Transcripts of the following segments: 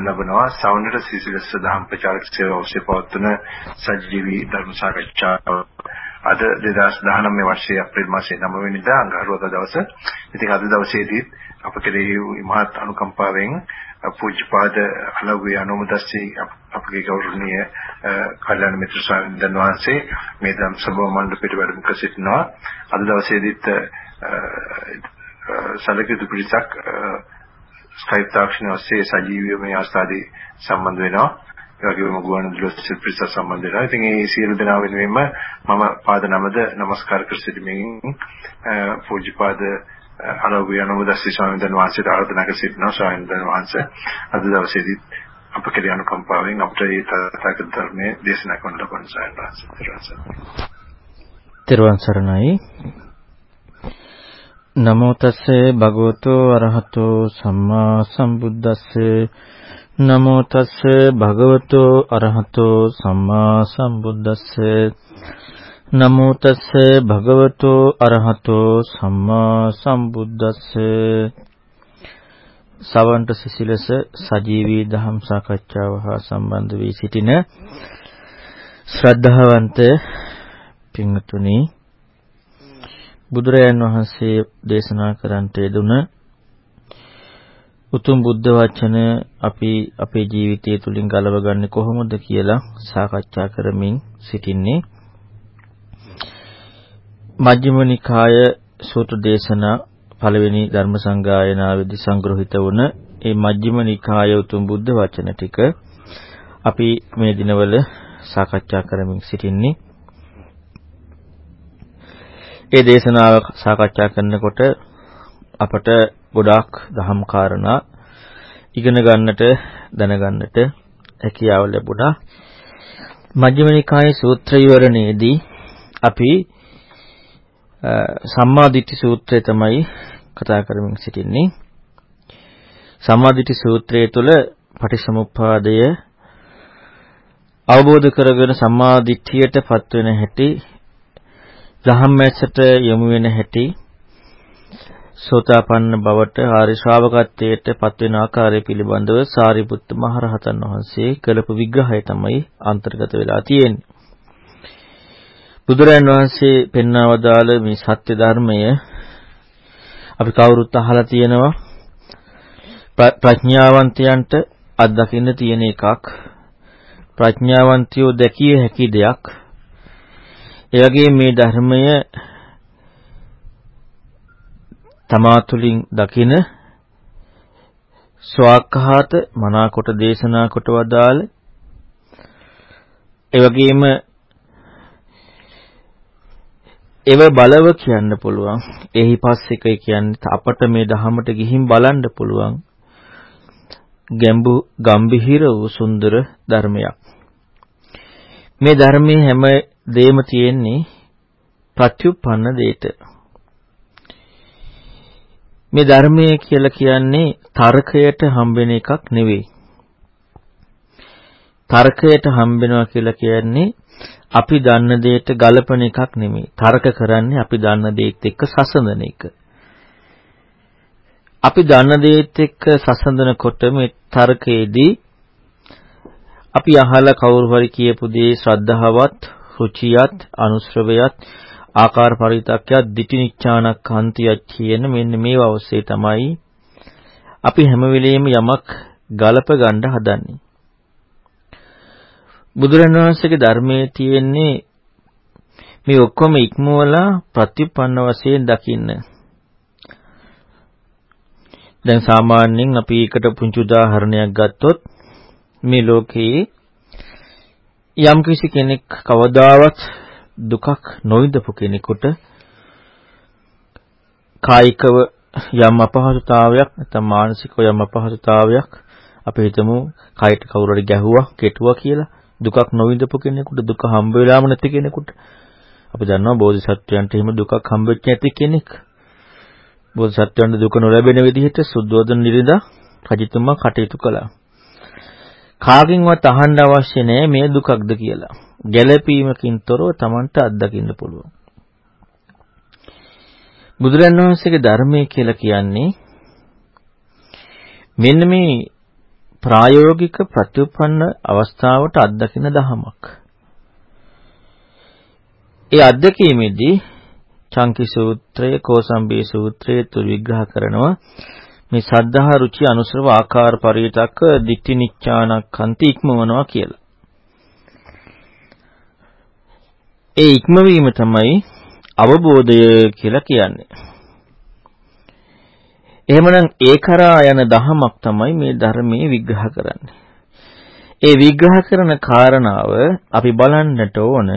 ලබනවා සවුනට සිසිලස දහම් ප්‍රචාරක සේවාව ඔස්සේ පවත්වන සජීවී ධර්ම සාකච්ඡාව අද 2019 වර්ෂයේ අප්‍රේල් මාසයේ 9 වෙනිදා අඟහරුවාදා දවස. ඉතින් අද දවසේදී අප කෙරෙහි මහත් අනුකම්පාවෙන් පූජ්‍යපාද අලව්වේ අනුමදස්සී අපගේ ගෞරවනීය කල්‍යාණ මිත්‍ර ස්වාමීන් වහන්සේ මේ ධම් සභාව මණ්ඩපයට වැඩම කර සිටිනවා. අද දවසේදීත් සැලකිය පිරිසක් ස්කයිප් තාක්ෂණය ඔස්සේ සජීවීව මේ අවස්ථාවේ සම්බන්ධ වෙනවා. ඒ වගේම ගුවන්විදුලි ඔස්සේ පිරිස සම්බන්ධ වෙනවා. ඉතින් මේ සියලු දෙනා වෙනුවෙන්ම මම පාද නමද নমස්කාර කර සිටිමින් පූජ්‍යපාද අලෝභය නමුදස්සී ස්වාමීන් වහන්සේට ආරාධනා කර සිටිනවා ස්වාමීන් වහන්සේ අද දවසේදී අප කෙරේ අනුකම්පාවෙන් අපට මේ තථාගත ධර්මයේ දේශනා කරන ලබන ස්වාමීන් වහන්සේ. තෙරුවන් සරණයි නමෝ තස්සේ භගවතු අරහතෝ සම්මා සම්බුද්දස්සේ. නමෝ තස්සේ භගවතු අරහතෝ සම්මා සම්බුද්දස්සේ. නමෝ තස්සේ භගවතු අරහතෝ සම්මා සම්බුද්දස්සේ. සවන්ත සිසිලස සජීවී දහම් සාකච්ඡාව හා සම්බන්ධ වී සිටින ශ්‍රද්ධාවන්ත පින්තුනි බුදුරයන් වහන්සේ දේශනා කරන්ට යෙදුන උතුම් බුද්ධ වචන අපි අපේ ජීවිතය තුළින් ගලවගන්නේ කොහොමද කියලා සාකච්ඡා කරමින් සිටින්නේ. මජ්ක්‍ධිම නිකාය සූත්‍ර දේශනා පළවෙනි ධර්ම සංගායනාවේදී සංග්‍රහිත වුණ ඒ මජ්ක්‍ධිම නිකාය උතුම් බුද්ධ වචන ටික අපි මේ දිනවල සාකච්ඡා කරමින් සිටින්නේ. ඒ දේශනාව සාකච්ඡා කරනකොට අපට ගොඩාක් දහම් කාරණා ඉගෙන ගන්නට දැනගන්නට හැකියාව ලැබුණා. මජ්ක්‍ධිම නිකායේ සූත්‍ර විවරණයේදී අපි සම්මාදිට්ඨි සූත්‍රය තමයි කතා කරමින් සිටින්නේ. සම්මාදිට්ඨි සූත්‍රය තුළ පටිසමුප්පාදය අවබෝධ කරගෙන සම්මාදිට්ඨියට පත්වෙන හැටි ධම්මැසට යොමු වෙන හැටි සෝතාපන්න බවට ආර්ය ශ්‍රාවකත්වයට පත්වෙන ආකාරය පිළිබඳව සාරිපුත්ත මහරහතන් වහන්සේ කළපු විග්‍රහය තමයි අන්තර්ගත වෙලා තියෙන්නේ. බුදුරයන් වහන්සේ පෙන්වවදාළ මේ සත්‍ය ධර්මය අපි කවුරුත් අහලා තියෙනවා. ප්‍රඥාවන්තයන්ට අත්දකින්න තියෙන එකක්. ප්‍රඥාවන්තයෝ දැකිය හැකි දෙයක්. ඒ වගේම මේ ධර්මය තමා තුළින් දකින ස්වාක්ඛාත මනාකොට දේශනා කොට වදාළ ඒ වගේම ඒව බලව කියන්න පුළුවන්. එහි පස්සෙක කියන්නේ අපට මේ ධහමට ගිහින් බලන්න පුළුවන්. ගැඹු ගම්භීර වූ සුන්දර ධර්මයක්. මේ ධර්මයේ හැම දේම තියෙන්නේ ප්‍රත්‍යুৎපන්න දෙයට. මේ ධර්මය කියලා කියන්නේ තර්කයට හම්බෙන එකක් නෙවෙයි. තර්කයට හම්බෙනවා කියලා කියන්නේ අපි දන්න දෙයට ගලපන එකක් නෙමෙයි. තර්ක කරන්නේ අපි දන්න දෙයත් එක්ක සසඳන එක. අපි දන්න දෙයත් එක්ක සසඳනකොට මේ තර්කයේදී අපි අහලා කවුරු හරි කියපු දේ ශ්‍රද්ධාවත් රුචියත් අනුශ්‍රවයත් ආකාර පරිවිතක්යත් දිටිනිච්ඡානක් කාන්තියක් කියන මෙන්න මේවා ඔස්සේ තමයි අපි හැම වෙලෙම යමක් ගලප ගන්න හදන්නේ. බුදුරණවහන්සේගේ ධර්මයේ තියෙන්නේ මේ ඔක්කොම ඉක්මවලා ප්‍රතිපන්න වශයෙන් දකින්න. දැන් සාමාන්‍යයෙන් අපි එකට පුංචි උදාහරණයක් ගත්තොත් මේ ලෝකේ යම් කිසි කෙනෙක් කවදාවත් දුකක් නොවිඳපු කෙනෙකුට කායිකව යම් අපහසුතාවයක් නැත්නම් මානසිකව යම් අපහසුතාවයක් අපි හිතමු කයට කවුරු හරි ගැහුවා, කෙටුවා කියලා දුකක් නොවිඳපු කෙනෙකුට දුක හම්බ වෙලාම නැති කෙනෙකුට අපි දන්නවා බෝධිසත්වයන්ට එහෙම දුකක් හම්බෙච්ච නැති කෙනෙක්. බෝධිසත්වයන්ට දුක නොලැබෙන විදිහට සුද්ධෝදන නිරිඳා රජතුමා කටයුතු කළා. කාගෙන්වත් අහන්න අවශ්‍ය නෑ මේ දුකක්ද කියලා. ගැළපීමකින් තොරව Tamanට අත්දකින්න පුළුවන්. බුදුරන් වහන්සේගේ ධර්මය කියලා කියන්නේ මෙන්න මේ ප්‍රායෝගික ප්‍රතිඋපන්න අවස්ථාවට අත්දකින දහමක්. ඒ අත්දැකීමේදී චංකි සූත්‍රය, කෝසම්බී සූත්‍රය තුල විග්‍රහ කරනවා මේ සද්ධා රුචි අනුසරව ආකාර පරිවිතක දික්ටි නිච්ඡානක්ඛන්ති ඉක්මවනවා කියලා. ඒ ඉක්මවීම තමයි අවබෝධය කියලා කියන්නේ. එහෙමනම් ඒ කරා යන දහමක් තමයි මේ ධර්මයේ විග්‍රහ කරන්නේ. ඒ විග්‍රහ කරන කාරණාව අපි බලන්නට ඕන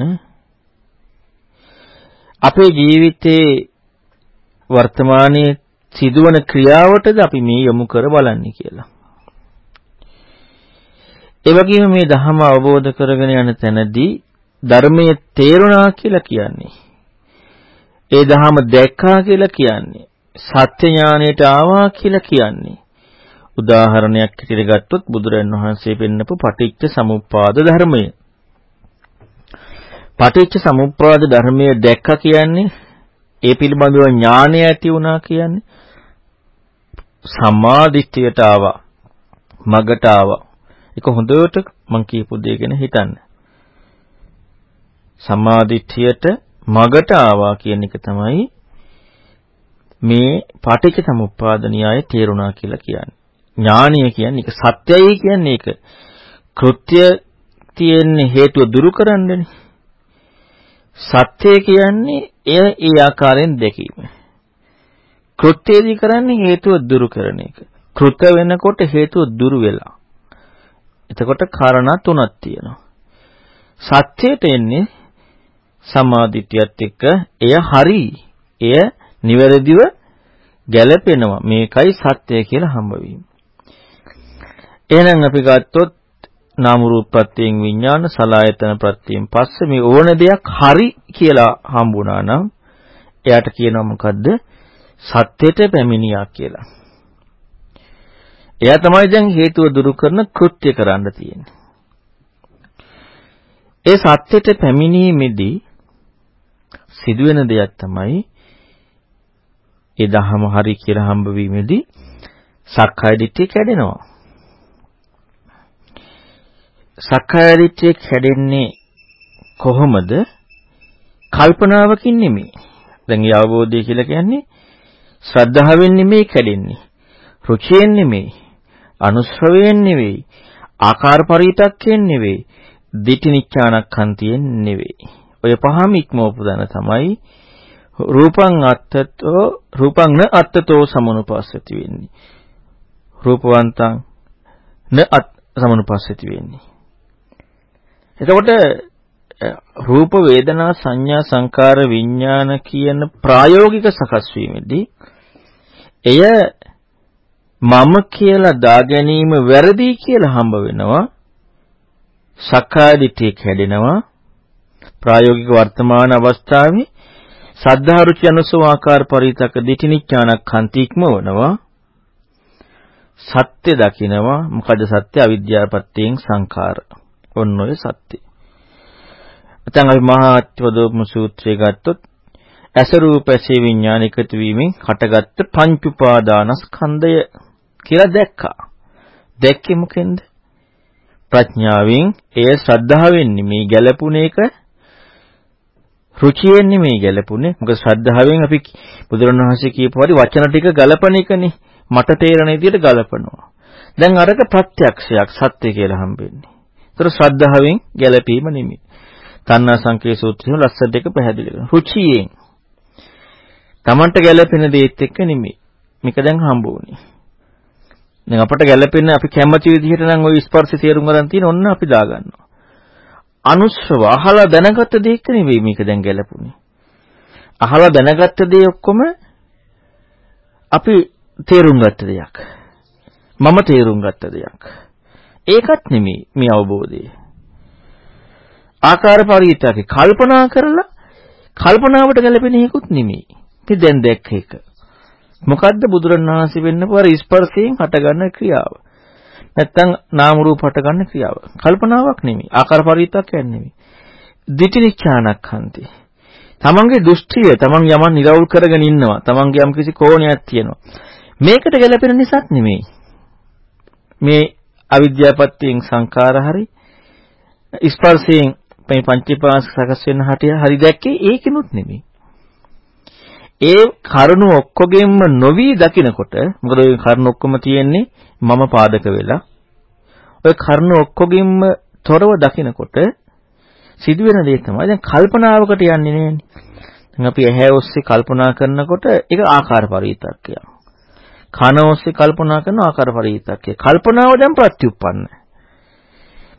අපේ ජීවිතේ වර්තමානයේ සිදුවන ක්‍රියාවටද අපි මේ යොමු කර බලන්නේ කියලා. ඒ වගේම මේ ධහම අවබෝධ කරගෙන යන තැනදී ධර්මයේ තේරුණා කියලා කියන්නේ. ඒ ධහම දැක්කා කියලා කියන්නේ. සත්‍ය ඥාණයට ආවා කියලා කියන්නේ. උදාහරණයක් විදිහට ගත්තොත් බුදුරන් වහන්සේ පෙන්නපු පටිච්ච සමුප්පාද ධර්මය. පටිච්ච සමුප්පාද ධර්මය දැක්ක කියන්නේ ඒ පිළිබඳව ඥානය ඇති වුණා කියන්නේ සම්මාදිට්ඨියට ආවා. මගට ආවා. ඒක හොඳට මම කියපු දේ ගැන හිතන්න. සම්මාදිට්ඨියට මගට ආවා කියන එක තමයි මේ පාටිච්ච සමුප්පාද න්‍යාය තේරුණා කියලා කියන්නේ. ඥානීය කියන්නේ ඒක සත්‍යයි කියන්නේ ඒක. කෘත්‍ය තියෙන හේතුව දුරු කරන්නනේ. සත්‍ය කියන්නේ එය ඒ ආකාරයෙන් දැකීම. කෘත්‍යයේදී කරන්නේ හේතුව දුරු කරන එක. කෘත වෙනකොට හේතුව දුරු වෙලා. එතකොට කාරණා තුනක් තියෙනවා. සත්‍යයට එන්නේ සමාධිත්‍යයත් එක්ක එය හරි. එය නිවැරදිව ගැලපෙනවා. මේකයි සත්‍ය කියලා හම්බ වීම. එහෙනම් අපි ගත්තොත් නාම රූප ප්‍රත්‍යයෙන් විඥාන සලායතන ප්‍රත්‍යයෙන් පස්සේ මේ ඕන දෙයක් හරි කියලා හම්බුණා නම් එයාට කියනවා මොකද්ද සත්‍යයට පැමිණියා කියලා. එයා තමයි දැන් හේතුව දුරු කරන කෘත්‍ය කරන්න තියෙන්නේ. ඒ සත්‍යයට පැමිණීමේදී සිදුවෙන දෙයක් තමයි ඒ දහම හරි කියලා හම්බ වීමේදී සක්කාය දිට්ඨිය කැඩෙනවා. සක්කාය දිට්ඨිය කැඩෙන්නේ කොහොමද? කල්පනාවකින් නෙමෙයි. දැන් ඒ අවබෝධය කියලා කියන්නේ ශ්‍රද්ධාවෙන් නෙමෙයි කැඩෙන්නේ. රුචියෙන් නෙමෙයි. අනුශ්‍රවයෙන් නෙවෙයි. ආකාර පරිවිතක්යෙන් නෙවෙයි. දිටි නිච්ඡානක්ඛන්තියෙන් නෙවෙයි. ඔය පහම ඉක්මවපු දන තමයි රූපං අත්තතෝ රූපං න අත්තතෝ සමනුපස්සති වෙන්නේ. රූපවන්තං න අත් සමනුපස්සති වෙන්නේ. එතකොට රූප වේදනා සංඥා සංකාර විඥාන කියන ප්‍රායෝගික සකස් වීමේදී එය මම කියලා දා ගැනීම වැරදි කියලා හම්බ වෙනවා සක්කාය දිට්ඨිය කැඩෙනවා ප්‍රායෝගික වර්තමාන අවස්ථාවේ සද්ධා රුචි අනුසව ආකාර පරිතක දිටිනිච්ඡානක් හන්තික්ම වනවා සත්‍ය දකිනවා මොකද සත්‍ය අවිද්‍යාවපත්තියෙන් සංඛාර. ඔන්න ඔය සත්‍ය නැත්නම් අපි මහා අත්වදෝපම සූත්‍රය ගත්තොත් ඇස රූප ඇසේ විඥාන එකතු වීමෙන් හටගත්ත පංච උපාදානස්කන්ධය කියලා දැක්කා. දැක්කේ මොකෙන්ද? ප්‍රඥාවෙන් එය ශ්‍රද්ධාවෙන් නෙමේ ගැලපුණ එක රුචියෙන් නෙමේ ගැලපුණේ. මොකද ශ්‍රද්ධාවෙන් අපි බුදුරණවහන්සේ කියපු පරිදි වචන ටික ගලපන එකනේ. මට තේරෙන විදිහට ගලපනවා. දැන් අරක ප්‍රත්‍යක්ෂයක් සත්‍ය කියලා හම්බෙන්නේ. ඒතර ශ්‍රද්ධාවෙන් ගැලපීම නෙමෙයි. තණ්හා සංකේ සූත්‍රයේ ලස්සන දෙක පැහැදිලි කරනවා. රුචියෙන්. Tamanට ගැලපෙන දේත් එක්ක නෙමෙයි. මේක දැන් හම්බ වුණේ. දැන් අපට ගැළපෙන්නේ අපි කැමති විදිහට නම් ওই ස්පර්ශය තේරුම් ගන්න තියෙන ඔන්න අපි දාගන්නවා. අනුශ්‍රව අහලා දැනගත්ත දෙයක නෙවෙයි මේක දැන් ගැළපුණේ. අහලා දැනගත්ත දේ ඔක්කොම අපි තේරුම් ගත්ත දෙයක්. මම තේරුම් ගත්ත දෙයක්. ඒකත් නෙමෙයි මේ අවබෝධය. ආකාර පරිවිතක කල්පනා කරලා කල්පනාවට ගැලපෙන එකකුත් නෙමෙයි. ඉතින් දැන් දැක්ක එක. මොකද්ද බුදුරණවහන්සේ වෙන්නපු අර ස්පර්ශයෙන් හටගන්න ක්‍රියාව. නැත්තම් නාම රූප හටගන්න ක්‍රියාව. කල්පනාවක් නෙමෙයි. ආකාර පරිවිතක් නෙමෙයි. දිටිනිච්ඡානක්ඛන්ති. තමන්ගේ දෘෂ්ටිය තමන් යමන් නිරවුල් කරගෙන ඉන්නවා. තමන්ගේ යම් කිසි කෝණයක් තියෙනවා. මේකට ගැළපෙන නිසාත් නෙමෙයි. මේ අවිද්‍යාපත්‍යයෙන් සංකාර හරි ස්පර්ශයෙන් මේ පංචීපාංශ සකස් වෙන හැටි හරි දැක්කේ ඒකිනුත් නෙමෙයි. ඒ කරුණු ඔක්කොගෙම නොවි දකිනකොට මොකද ওই කරුණු ඔක්කොම තියෙන්නේ මම පාදක වෙලා ඔය කරුණු ඔක්කොගෙම තොරව දකිනකොට සිදුවෙන දේ තමයි දැන් කල්පනාවකට යන්නේ නෑනේ. දැන් අපි ඇහැ ඔස්සේ කල්පනා කරනකොට ඒක ආකාර පරිවිතක්කයක්. කන ඔස්සේ කල්පනා කරන ආකාර පරිවිතක්කය. කල්පනාව දැන් ප්‍රත්‍යুৎපන්නයි.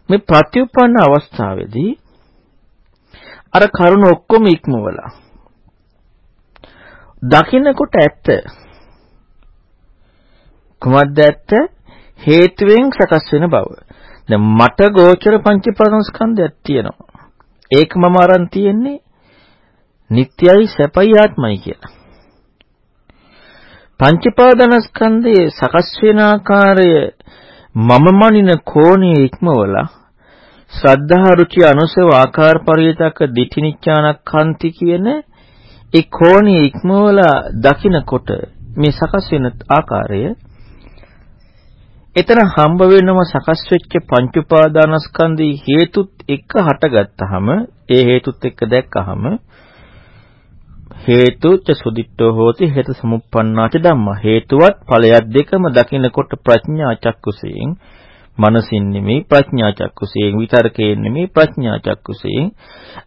මේ ප්‍රත්‍යুৎපන්න අවස්ථාවේදී අර කරුණ ඔක්කොම ඉක්මවලා දකින්නකොට ඇත්ත කුමක්ද ඇත්ත හේතුවෙන් සකස් වෙන බව. දැන් මට ගෝචර පංචපාදස්කන්ධයක් තියෙනවා. ඒක මම අරන් තියෙන්නේ නිට්ටයයි සැපයි ආත්මයි කියලා. පංචපාදනස්කන්ධයේ සකස් වෙන ආකාරය මම මනින කෝණයේ ඉක්මවලා ශ්‍රද්ධා රුචි අනුසව ආකාර පරියතක දිඨිනිච්ඡානක් කන්ති කියන ඒ කෝණයේ ඉක්මවලා දකිනකොට මේ සකස් වෙන ආකාරය එතන හම්බ වෙනම සකස් වෙච්ච පංච උපාදානස්කන්ධී හේතුත් එක්ක හටගත්තාම ඒ හේතුත් එක්ක දැක්කහම හේතුච්ච සුදිට්ඨෝ හෝති හේත සමුප්පන්නාච ධම්ම. හේතුවත් ඵලයක් දෙකම දකිනකොට ප්‍රඥා චක්කුසයෙන් මනසින් නෙමෙයි ප්‍රඥා චක්කුසයෙන් විතරකයෙන් නෙමෙයි ප්‍රඥා චක්කුසයෙන්.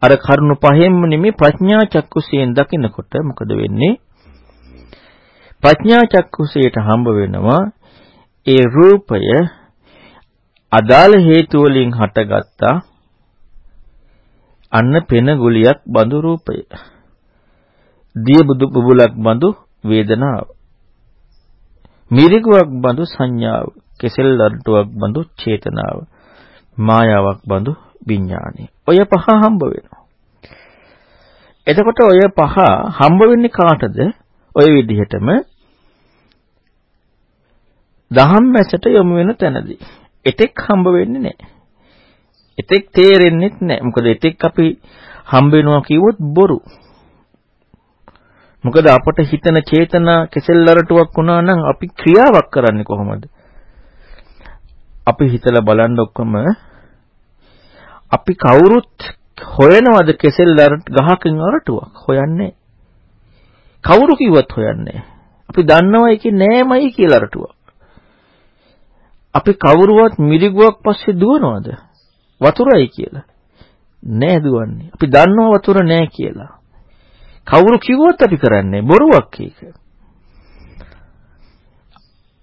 අර කරුණු පහෙන්ම නෙමෙයි ප්‍රඥා චක්කුසයෙන් දකිනකොට මොකද වෙන්නේ? ප්‍රඥා චක්කුසයට හම්බ වෙනවා ඒ රූපය අදාළ හේතු වලින් හටගත්තා. අන්න පෙන ගුලියක් බඳු රූපය. දිය බුදු බුබුලක් බඳු වේදනාව. මිරිගුවක් බඳු සංඥාව. කෙසෙල් අරටුවක් බඳු චේතනාව. මායාවක් බඳු විඥානය. ඔය පහ හම්බ වෙනවා. එතකොට ඔය පහ හම්බ වෙන්නේ කාටද? ඔය විදිහටම දහම් මැසට යොමු වෙන තැනදී. එතෙක් හම්බ වෙන්නේ නැහැ. එතෙක් තේරෙන්නේ නැහැ. මොකද එතෙක් අපි හම්බ වෙනවා කිව්වොත් බොරු. මොකද අපට හිතන චේතනා කෙසෙල් අරටුවක් වුණා නම් අපි ක්‍රියාවක් කරන්නේ කොහොමද? අපි හිතලා බලන්න ඔක්කොම අපි කවුරුත් හොයනවද කෙසෙල් ගහකින් අරටුවක්? හොයන්නේ කවුරු කිව්වත් හොයන්නේ අපි දන්නවා ඒකේ නෑමයි කියලා අරටුවක්. අපි කවුරුවත් මිරිගුවක් පස්සේ දුවනවද? වතුරයි කියලා. නෑ දුවන්නේ. අපි දන්නවා වතුර නෑ කියලා. කවුරු කිව්වොත් අපි කරන්නේ බොරුවක් ඒක.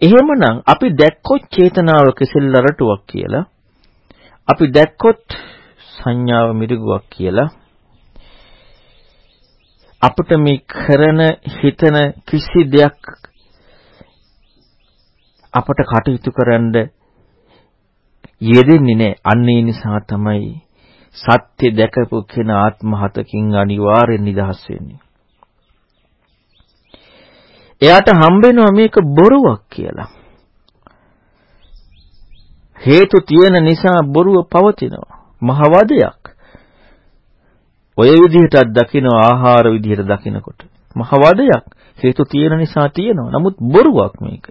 එහෙමනම් අපි දැක්කොත් චේතනාව කෙසෙල් අරටුවක් කියලා අපි දැක්කොත් සංඥාව මිරිගුවක් කියලා අපිට මේ කරන හිතන කිසි දෙයක් අපට කටයුතු කරන්න යෙදෙන්නේ නැහැ. අන්න ඒ නිසා තමයි සත්‍ය දැකපු කෙනා ආත්ම හතකින් අනිවාර්යෙන් නිදහස් වෙන්නේ. එයාට හම්බෙනවා මේක බොරුවක් කියලා. හේතු තියෙන නිසා බොරුව පවතිනවා. මහවදයක්. ඔය විදිහටත් දකින්න ආහාර විදිහට දකිනකොට මහවදයක් හේතු තියෙන නිසා තියෙනවා. නමුත් බොරුවක් මේක.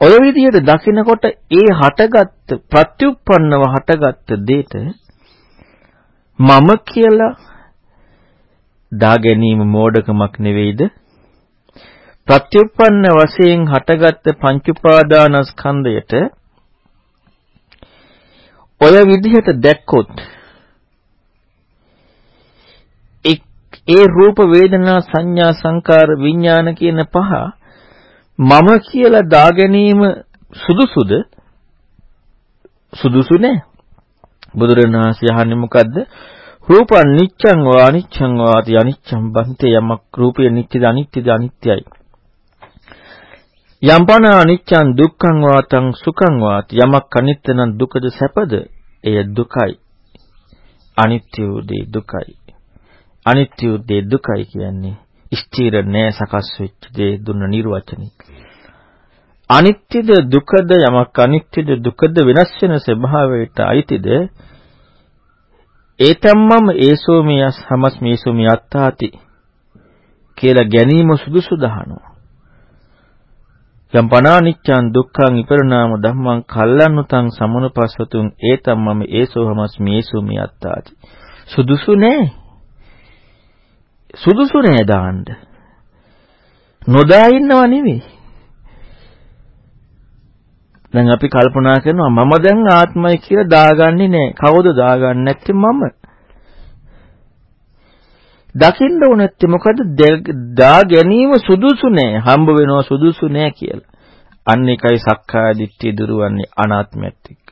ඔය විදිහට දකිනකොට ඒ හටගත්ත ප්‍රත්‍යুৎපන්නව හටගත්ත දෙයට මම කියලා දා ගැනීම මෝඩකමක් නෙවෙයිද? ප්‍රත්‍යুৎපන්න වශයෙන් හටගත්ත පංච උපාදානස්කන්ධයට ඔය විදිහට දැක්කොත් ඒ රූප වේදනා සංඥා සංකාර විඥාන කියන පහ මම කියලා දා ගැනීම සුදුසුද? සුදුසු නෑ. බුදුරණාහි අහන්නේ මොකද්ද? රූපං නිච්ඡං වා අනිච්ඡං වාති අනිච්ඡං බන්තේ යමක් රූපය නිත්‍යද අනිත්‍යද අනිත්‍යයි. යම්පන අනිච්ඡං දුක්ඛං වාතං සුඛං වාති යමක් අනිත්‍ය නම් දුකද සැපද? එය දුකයි. අනිත්‍ය උදේ දුකයි. අනිත්‍ය උදේ දුකයි කියන්නේ ස්ථිර නෑ සකස් වෙච්ච දේ දුන්න නිර්වචනයි. අනිත්‍යද දුකද යමක් අනිත්‍යද දුකද වෙනස් වෙන ස්වභාවයට අයිතිද ඒතම්මම ඒසෝ මියස් හමස් මේසෝ මියත්තාති කියලා ගැනීම සුදුසු දහනවා. යම් පනානිච්ඡං දුක්ඛං ඉපරණාම ධම්මං කල්ලන්නුතං සමුනපස්සතුං ඒතම් මම ඒසෝහමස් මේසු මියත්තාති සුදුසු නෑ සුදුසු නෑ දාන්න නොදා ඉන්නව නෙවෙයි දැන් අපි කල්පනා කරනවා මම දැන් ආත්මය කියලා දාගන්නේ නෑ කවුද දාගන්නේ නැත්තේ මම දකින්න ඕනෙත්තේ මොකද දා ගැනීම සුදුසු නෑ හම්බ වෙනවා සුදුසු නෑ කියලා. අන්න එකයි සක්කාය දිට්ඨිය දුරවන්නේ අනාත්මයත් එක්ක.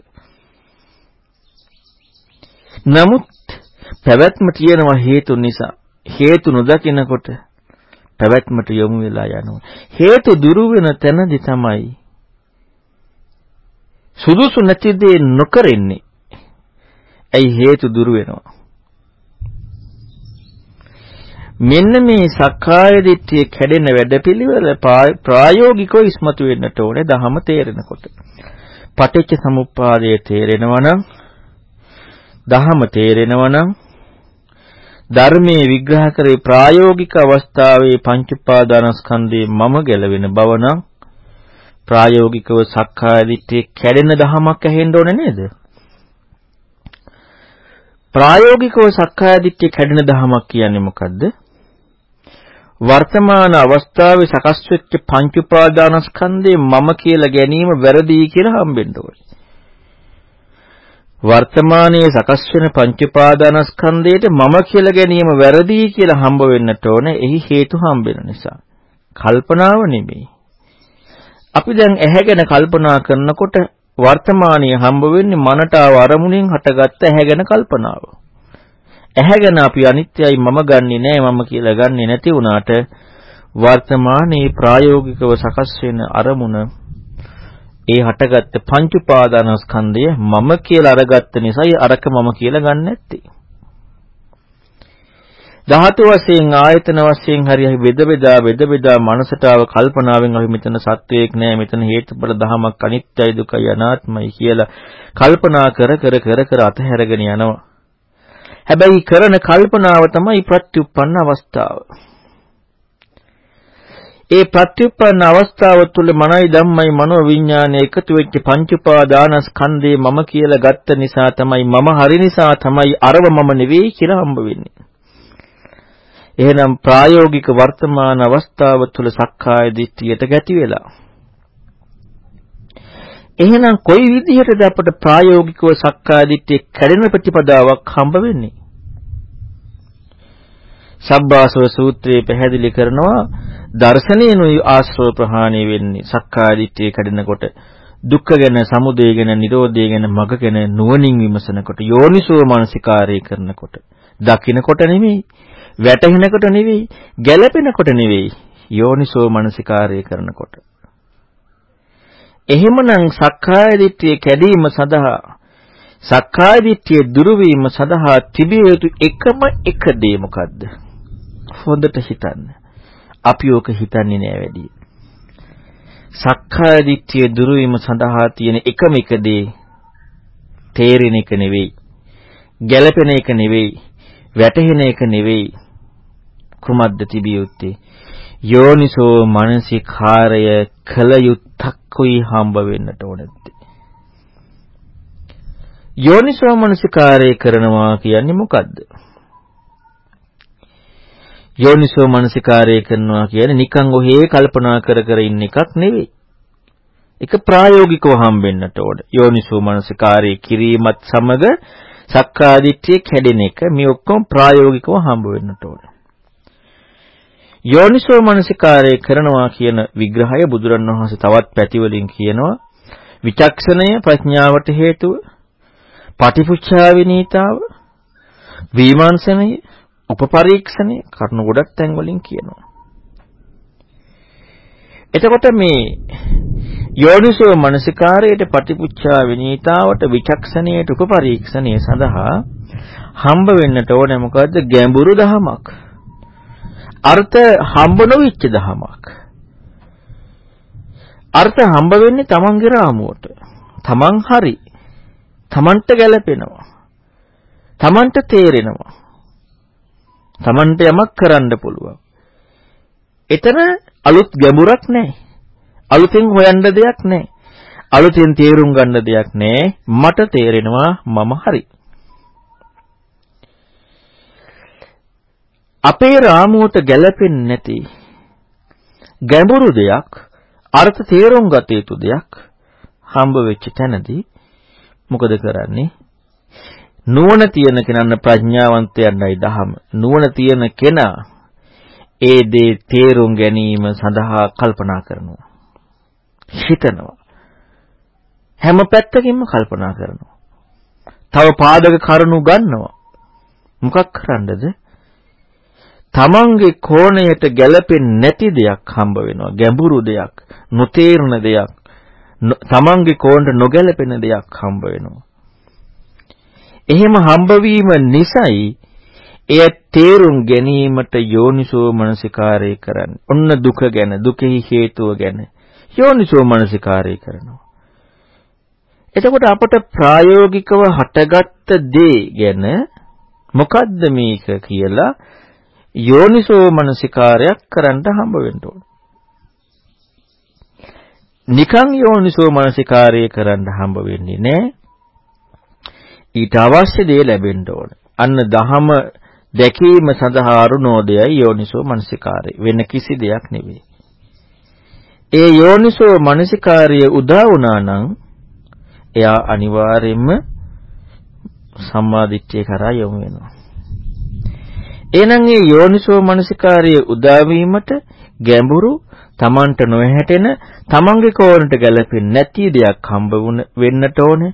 නමුත් පැවැත්ම තියෙනවා හේතු නිසා. හේතු නොදකිනකොට පැවැත්මට යොමු වෙලා යනවා. හේතු දුරු වෙන තැනදී තමයි සුදුසු නැති දේ නොකරන්නේ. ඇයි හේතු දුරු වෙනවා. මෙන්න මේ සක්කාය දිට්ඨිය කැඩෙන වැඩපිළිවෙල ප්‍රායෝගිකව ඉස්මතු වෙන්නට ඕනේ දහම තේරෙනකොට. පටිච්ච සමුප්පාදය තේරෙනවා නම් දහම තේරෙනවා නම් ධර්මයේ විග්‍රහ කරේ ප්‍රායෝගික අවස්ථාවේ පංච උපාදානස්කන්ධේ මම ගැලවෙන බව නම් ප්‍රායෝගිකව සක්කාය දිට්ඨිය කැඩෙන දහමක් ඇහෙන්න ඕනේ නේද? ප්‍රායෝගිකව සක්කාය දිට්ඨිය කැඩෙන දහමක් කියන්නේ මොකද්ද? වර්තමාන අවස්ථාවේ සකස් වෙච්ච පංච උපාදානස්කන්ධේ මම කියලා ගැනීම වැරදි කියලා හම්බෙන්න ඕනේ. වර්තමානයේ සකස් වෙන පංච උපාදානස්කන්ධයට මම කියලා ගැනීම වැරදි කියලා හම්බ වෙන්නට ඕනේ. එහි හේතු හම්බෙන නිසා. කල්පනාව නෙමෙයි. අපි දැන් ඇහැගෙන කල්පනා කරනකොට වර්තමානයේ හම්බ වෙන්නේ මනට ආව අරමුණෙන් හටගත්ත ඇහැගෙන කල්පනාව. ඇහැගෙන අපි අනිත්‍යයි මම ගන්නෙ නෑ මම කියලා ගන්නෙ නැති වුණාට වර්තමානයේ ප්‍රායෝගිකව සකස් වෙන අරමුණ ඒ හටගත්ත පංච උපාදානස්කන්ධය මම කියලා අරගත්ත නිසායි අරක මම කියලා ගන්න ඇත්තේ. ධාතු වශයෙන් ආයතන වශයෙන් හරි බෙද බෙදා බෙද බෙදා මනසටාව කල්පනාවෙන් අපි මෙතන සත්වයක් නෑ මෙතන හේතුඵල ධමයක් අනිත්‍යයි දුකයි අනාත්මයි කියලා කල්පනා කර කර කර කර අතහැරගෙන යනවා. හැබැයි කරන කල්පනාව තමයි ප්‍රත්‍යুৎপন্ন අවස්ථාව. ඒ ප්‍රත්‍යুৎපන්න අවස්ථාව තුළ මනයි ධම්මයි මනෝ විඥානය එකතු වෙච්ච පංච උපාදානස්කන්ධේ මම කියලා ගත්ත නිසා තමයි මම හරි නිසා තමයි අරව මම නෙවෙයි කියලා හම්බ වෙන්නේ. එහෙනම් ප්‍රායෝගික වර්තමාන අවස්ථාව තුළ සක්කාය දිට්ඨියට ගැටි වෙලා එහෙනම් කොයි විදිහටද අපට ප්‍රායෝගිකව සක්කාය දිට්ඨිය කැඩෙන ප්‍රතිපදාවක් හම්බ වෙන්නේ? සබ්බාසව සූත්‍රයේ පැහැදිලි කරනවා දර්ශනේනුයි ආශ්‍රව ප්‍රහාණය වෙන්නේ සක්කාදිට්ඨිය කැඩෙනකොට දුක්ඛ ගැන සමුදය ගැන නිරෝධය ගැන මග ගැන නුවණින් විමසනකොට යෝනිසෝ මානසිකාරය කරනකොට දකින්නකොට නෙමෙයි වැටහෙනකොට නෙවෙයි ගැළපෙනකොට නෙවෙයි යෝනිසෝ මානසිකාරය කරනකොට එහෙමනම් සක්කාය දිට්ඨිය කැඩීම සඳහා සක්කාය දිට්ඨිය දුරු වීම සඳහා තිබිය යුතු එකම එක දේ මොකද්ද? හොඳට හිතන්න. අපි ඕක හිතන්නේ නෑ වැඩි. සක්කාය දිට්ඨිය දුරු වීම සඳහා තියෙන එකම එක දේ තේරෙන එක නෙවෙයි. ගැළපෙන එක නෙවෙයි. වැටහෙන එක නෙවෙයි. කුමද්ද තිබිය යුත්තේ? යෝනිසෝ මනසිකාරය කල යුත්තක්කුයි හම්බ වෙන්නට ඕනේ. යෝනිසෝ මනසිකාරය කරනවා කියන්නේ මොකද්ද? යෝනිසෝ මනසිකාරය කරනවා කියන්නේ නිකන් ඔහේ කල්පනා කර කර ඉන්න එකක් නෙවෙයි. ඒක ප්‍රායෝගිකව හම්බෙන්නට ඕන. යෝනිසෝ මනසිකාරය කිරීමත් සමග සක්කාදිට්ඨිය කැඩෙන එක මේ ඔක්කොම ප්‍රායෝගිකව හම්බ වෙන්නට ඕන. යෝනිසෝ මනසිකාරය කරනවා කියන විග්‍රහය බුදුරණවහන්සේ තවත් පැතිවලින් කියනවා විචක්ෂණය ප්‍රඥාවට හේතුව පටිපුච්ඡා විනීතාව විමර්ශනය උපපරීක්ෂණය කරුණු ගොඩක් තැන් වලින් කියනවා එතකොට මේ යෝනිසෝ මනසිකාරයට පටිපුච්ඡා විනීතාවට විචක්ෂණයට උපපරීක්ෂණය සඳහා හම්බ වෙන්නට ඕනේ මොකද්ද ගැඹුරු දහමක් අර්ථ හම්බ නොවිච්ච දහමක්. අර්ථ හම්බ වෙන්නේ තමන්ගේ රාමුවට. තමන් හරි. තමන්ට ගැළපෙනවා. තමන්ට තේරෙනවා. තමන්ට යමක් කරන්න පුළුවන්. එතන අලුත් ගැඹුරක් නැහැ. අලුතෙන් හොයන්න දෙයක් නැහැ. අලුතෙන් තේරුම් ගන්න දෙයක් නැහැ. මට තේරෙනවා මම හරි. අපේ රාමුවට ගැළපෙන්නේ නැති ගැඹුරු දෙයක් අර්ථ තේරුම් ගත යුතු දෙයක් හම්බ වෙච්ච තැනදී මොකද කරන්නේ නුවණ තියෙන කෙනන්න ප්‍රඥාවන්තයන්යි දහම. නුවණ තියෙන කෙනා ඒ දේ තේරුම් ගැනීම සඳහා කල්පනා කරනවා. හිතනවා. හැම පැත්තකින්ම කල්පනා කරනවා. තව පාදක කරුණු ගන්නවා. මොකක් කරන්නද? තමන්ගේ කෝණයට ගැළපෙන්නේ නැති දෙයක් හම්බ වෙනවා. ගැඹුරු දෙයක් නොතේරෙන දෙයක් තමන්ගේ කෝණයට නොගැලපෙන දෙයක් හම්බ වෙනවා. එහෙම හම්බවීම නිසයි එය තේරුම් ගැනීමට යෝනිසෝ මනසිකාරය කරන්නේ. ඔන්න දුක ගැන, දුකෙහි හේතුව ගැන යෝනිසෝ මනසිකාරය කරනවා. එතකොට අපට ප්‍රායෝගිකව හටගත්ත දේ ගැන මොකද්ද මේක කියලා යෝනිසෝ මනසිකාරයක් කරන්න හම්බ වෙන්න ඕන. නිකං යෝනිසෝ මනසිකාරය කරන්න හම්බ වෙන්නේ නැහැ. ඊට අවශ්‍ය දේ ලැබෙන්න ඕන. අන්න දහම දැකීම සඳහා අරුණෝදයයි යෝනිසෝ මනසිකාරය. වෙන කිසි දෙයක් නෙවෙයි. ඒ යෝනිසෝ මනසිකාර්ය උදා වුණා නම් එයා අනිවාර්යයෙන්ම සම්මාදිට්ඨිය කරා යොමු වෙනවා. එහෙනම් මේ යෝනිසෝ මනසිකාර්ය උදා වීමට ගැඹුරු තමන්ට නොහැටෙන තමන්ගේ කෝණයට ගැලපෙන්නේ නැති දෙයක් හම්බ වෙන්නට ඕනේ.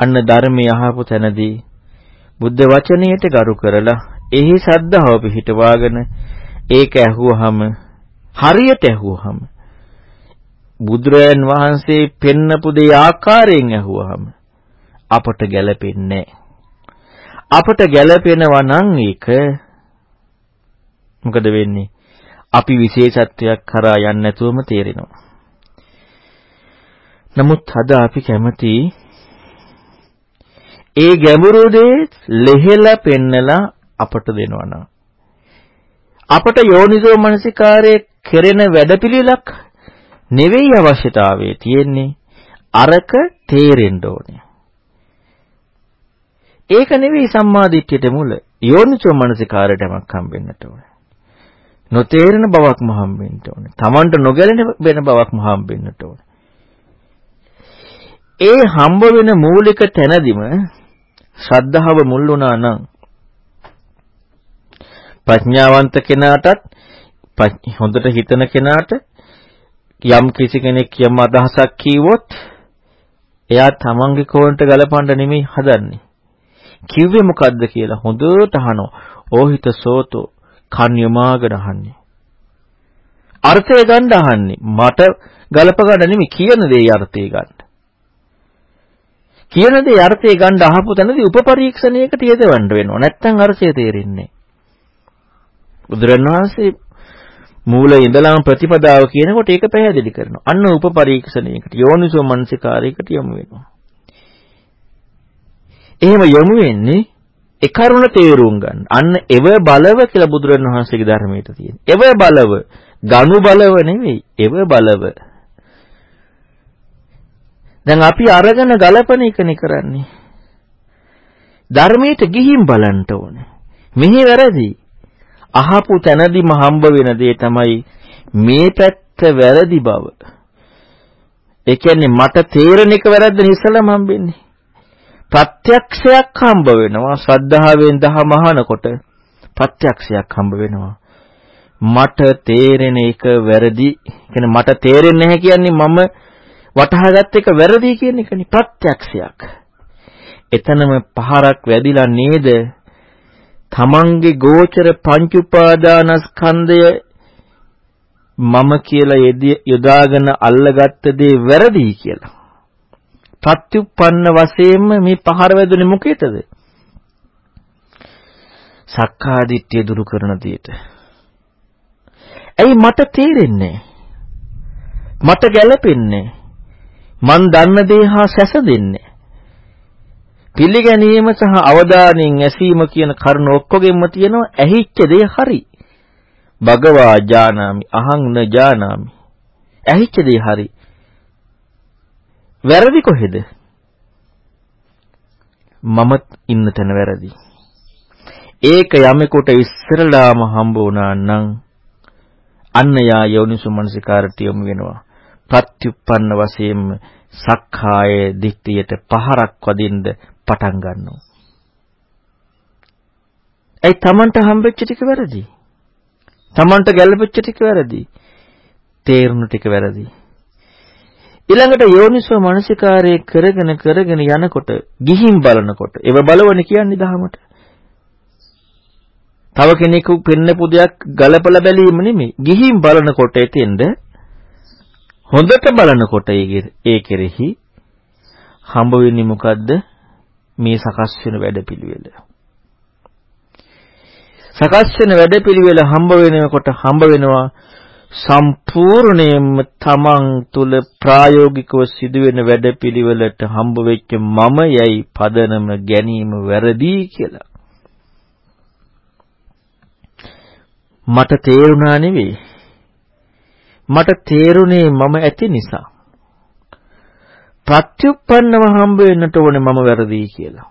අන්න ධර්මයේ අහපු තැනදී බුද්ධ වචනයට ගරු කරලා එහි ශ්‍රද්ධාව පිහිටවාගෙන ඒක ඇහුවහම හරියට ඇහුවහම බුදුරයන් වහන්සේ පෙන්නපු දේ ආකාරයෙන් ඇහුවහම අපට ගැළපෙන්නේ අපට ගැළපෙනවා නම් ඒක මොකද වෙන්නේ? අපි විශේෂත්වයක් කරා යන්නේ නැතුවම තේරෙනවා. නමුත් අද අපි කැමති ඒ ගැඹුරු දේ ලෙහෙලා පෙන්නලා අපට දෙනවා අපට යෝනිසෝ මනසිකාරයේ කෙරෙන වැඩපිළිවෙලක් නෙවෙයි අවශ්‍යතාවයේ තියෙන්නේ අරක තේරෙන්න ඕනේ. ඒක නෙවෙයි සම්මාදිට්ඨියට මුල. යෝනිසෝ මනසිකාරයටමක් හම්බෙන්නට ඕනේ. නොතේරෙන බවක්ම හම්බෙන්න ඕනේ. Tamanට නොගැලෙන වෙන බවක්ම හම්බෙන්නට ඕනේ. ඒ හම්බ වෙන මූලික තැනදිම ශ්‍රද්ධාව මුල් වුණා නම් ප්‍රඥාවන්ත කෙනාටත් හොඳට හිතන කෙනාට යම් කිසි කෙනෙක් යම් අදහසක් කීවොත් එයා තමන්ගේ කෝණයට ගලපන්න නෙමෙයි හදන්නේ. කිව්වේ මොකද්ද කියලා හොඳට අහනවා. ඕහිත සෝතෝ කන් යමාගෙන අහන්නේ. අර්ථය ගන්න අහන්නේ. මට ගලප ගන්න නෙමෙයි කියන දේ අර්ථය ගන්න. කියන දේ අර්ථය ගන්න අහපු තැනදී උපපරීක්ෂණයකට යෙදවන්න වෙනවා. නැත්තම් අර්ථය තේරෙන්නේ බුදුරණවහන්සේ මූලයේ ඉඳලාම ප්‍රතිපදාව කියනකොට ඒක පැහැදිලි කරනවා. අන්න උපපරීක්ෂණයකට යෝනිසෝ මනසිකාරයකට යොමු වෙනවා. එහෙම යොමු වෙන්නේ ඒ කරුණ තේරුම් ගන්න. අන්න එව බලව කියලා බුදුරණවහන්සේගේ ධර්මයට තියෙන. එව බලව, ගනු බලව නෙවෙයි, එව බලව. දැන් අපි අරගෙන ගලපන එකනේ කරන්නේ. ධර්මයට ගිහින් බලන්න ඕනේ. මෙහි වැරදි. අහපු තැනදිම හම්බ වෙන දේ තමයි මේ පැත්ත වැරදි බව. ඒ කියන්නේ මට තේරෙන එක වැරද්ද ඉස්සලම හම්බෙන්නේ. ප්‍රත්‍යක්ෂයක් හම්බ වෙනවා ශ්‍රද්ධාවෙන් දහම අහනකොට ප්‍රත්‍යක්ෂයක් හම්බ වෙනවා. මට තේරෙන එක වැරදි. කියන්නේ මට තේරෙන්නේ නැහැ කියන්නේ මම වටහාගත් එක වැරදි කියන එකනේ ප්‍රත්‍යක්ෂයක්. එතනම පහරක් වැදිලා නේද? තමන්ගේ ගෝචර පංච උපාදානස්කන්ධය මම කියලා යොදාගෙන අල්ලගත්ත දේ වැරදි කියලා. ප්‍රත්‍යুৎপন্ন වශයෙන්ම මේ පහර වැදුනේ මොකේදද? සක්කාදිට්ඨිය දුරු කරන දෙයට. ඇයි මට තේරෙන්නේ? මට ගැළපෙන්නේ? මන් දන්න දේ හා සැසඳෙන්නේ. පිළිගැනීම සහ අවධානයෙන් ඇසීම කියන කරුණ ඔක්කොගෙම තියෙනවා ඇහිච්ච දේ හරි. භගවා ජානාමි අහං න ජානාමි. ඇහිච්ච දේ හරි. වැරදි කොහෙද? මමත් ඉන්න තැන වැරදි. ඒක යමෙකුට ඉස්සරලාම හම්බ වුණා නම් අන්න යා යෝනිසු මනසිකාරට යොමු වෙනවා. ප්‍රත්‍යুৎපන්න වශයෙන් සක්කාය දිට්ඨියට පහරක් වදින්න පටන් ගන්නවා. ඒ තමන්ට හම්බෙච්ච ටික වැරදි. තමන්ට ගැළපෙච්ච ටික වැරදි. තේරුණු ටික වැරදි. ඊළඟට යෝනිසෝ මනසිකාරයේ කරගෙන කරගෙන යනකොට ගිහින් බලනකොට ඒව බලවන කියන්නේ දහමට. තව කෙනෙකු පෙන්නපු දෙයක් ගලපලා බැලීම නෙමෙයි. ගිහින් බලනකොට එතෙන්ද හොඳට බලනකොට ඒ කෙරෙහි හම්බ වෙන්නේ මොකද්ද? මේ සකස් වෙන වැඩපිළිවෙල. සකස් වෙන වැඩපිළිවෙල හම්බ වෙනකොට හම්බ වෙනවා සම්පූර්ණයෙන්ම තමන් තුල ප්‍රායෝගිකව සිදුවෙන වැඩපිළිවෙලට හම්බ වෙච්ච මම යයි පදනම ගැනීම වැරදි කියලා. මට තේරුණා නෙවෙයි. මට තේරුනේ මම ඇති නිසා. ප්‍රත්‍යুৎපන්නව හම්බ වෙන්නට ඕනේ මම වැරදි කියලා.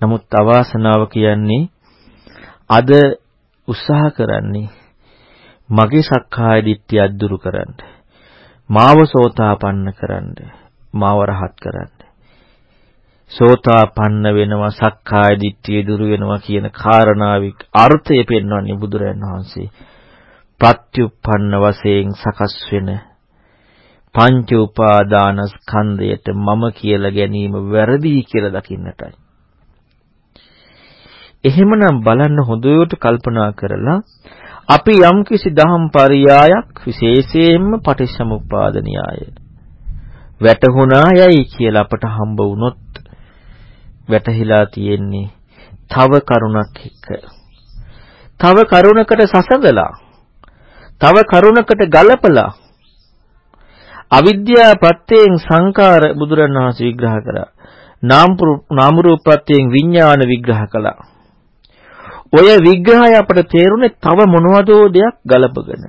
නමුත් අවාසනාව කියන්නේ අද උත්සාහ කරන්නේ මගේ සක්කාය දිට්ඨිය අද්දුරු කරන්න. මාව සෝතාපන්න කරන්න. මාව රහත් කරන්න. සෝතාපන්න වෙනවා සක්කාය දිට්ඨිය දුරු වෙනවා කියන කාරණාවික අර්ථය පෙන්වන්නේ බුදුරජාණන් වහන්සේ. ප්‍රත්‍යুৎපන්න වශයෙන් සකස් වෙන පංච උපාදාන ස්කන්ධයට මම කියලා ගැනීම වැරදි කියලා දකින්නටයි. එහෙමනම් බලන්න හොඳට කල්පනා කරලා අපි යම්කිසි දහම් පරියායක් විශේෂයෙන්ම පටිච්චසමුප්පාද න්‍යාය වැටහුණා යයි කියලා අපට හම්බ වුණොත් වැටහිලා තියෙන්නේ තව කරුණක් එක්ක. තව කරුණකට සසඳලා තව කරුණකට ගලපලා අවිද්‍යා ප්‍රත්‍යයෙන් සංකාර බුදුරණවහන්සේ විග්‍රහ කරා. නාම රූප ප්‍රත්‍යයෙන් විඥාන විග්‍රහ කළා. ඔය විග්‍රහය අපට තේරුනේ තව මොනවදෝ දෙයක් ගලපගෙන.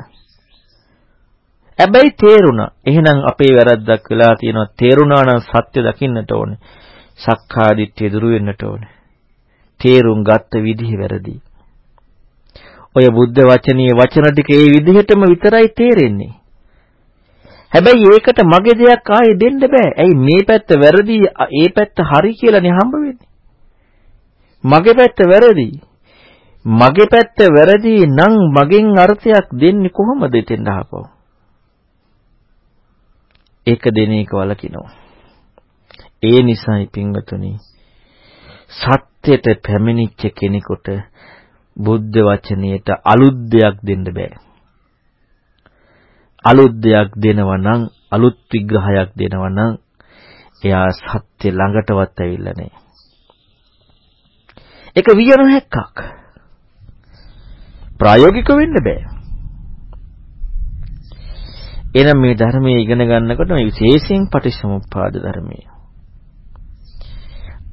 හැබැයි තේරුණා. එහෙනම් අපේ වැරද්දක් වෙලා තියෙනවා. තේරුණා නම් සත්‍ය දකින්නට ඕනේ. සක්කාදිට්ඨිය දුරු වෙන්නට ඕනේ. තේරුම් ගත්ත විදිහ වැරදි. ඔය බුද්ධ වචනේ වචන ටික ඒ විදිහටම විතරයි තේරෙන්නේ. හැබැයි ඒකට මගේ දෙයක් ආයේ දෙන්න බෑ. ඇයි මේ පැත්ත වැරදි ඒ පැත්ත හරි කියලානේ හම්බ වෙන්නේ. මගේ පැත්ත වැරදි. මගේ පැත්ත වැරදි නම් මගෙන් අර්ථයක් දෙන්නේ කොහොමද එතෙන් අහපව? ඒක දෙන එක වලකිනවා. ඒ නිසායි පින්වතුනි සත්‍යයට පැමිණිච්ච කෙනෙකුට බුද්ධ වචනයට අලුත් දෙයක් දෙන්න බෑ. අලුත් දෙයක් දෙනවා නම් අලුත් විග්‍රහයක් දෙනවා නම් එයා සත්‍ය ළඟටවත් ඇවිල්ලා නැහැ. ඒක වියන හැක්කක්. ප්‍රායෝගික වෙන්න බෑ. එනම් මේ ධර්මයේ ඉගෙන ගන්නකොට විශේෂයෙන් පටිච්චසමුප්පාද ධර්මය.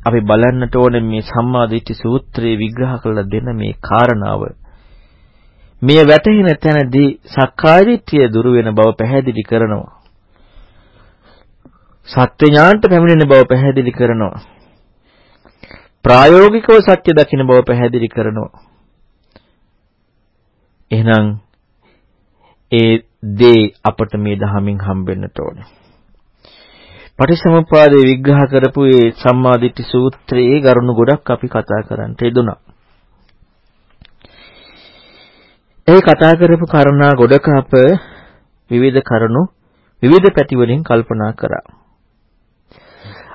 අපි බලන්නට ඕනේ මේ සම්මා දිට්ඨි සූත්‍රයේ විග්‍රහ කරලා දෙන මේ කාරණාව. මේ වැටහෙන තැනදී සක්කාය දිට්ඨිය දුරු වෙන බව පැහැදිලි කරනවා. සත්‍ය ඥානට පැමිණෙන බව පැහැදිලි කරනවා. ප්‍රායෝගිකව සත්‍ය දකින්න බව පැහැදිලි කරනවා. එහෙනම් ඒ දේ අපට මේ ධහමින් හම්බෙන්නට ඕනේ. පටිසමුප්පාදේ විග්‍රහ කරපු ඒ සම්මාදිට්ඨි සූත්‍රයේ ගරුණු ගොඩක් අපි කතා කරන්නට යෙදුණා. ඒ කතා කරපු කරුණා ගොඩක අප විවිධ කරුණු විවිධ පැති වලින් කල්පනා කරා.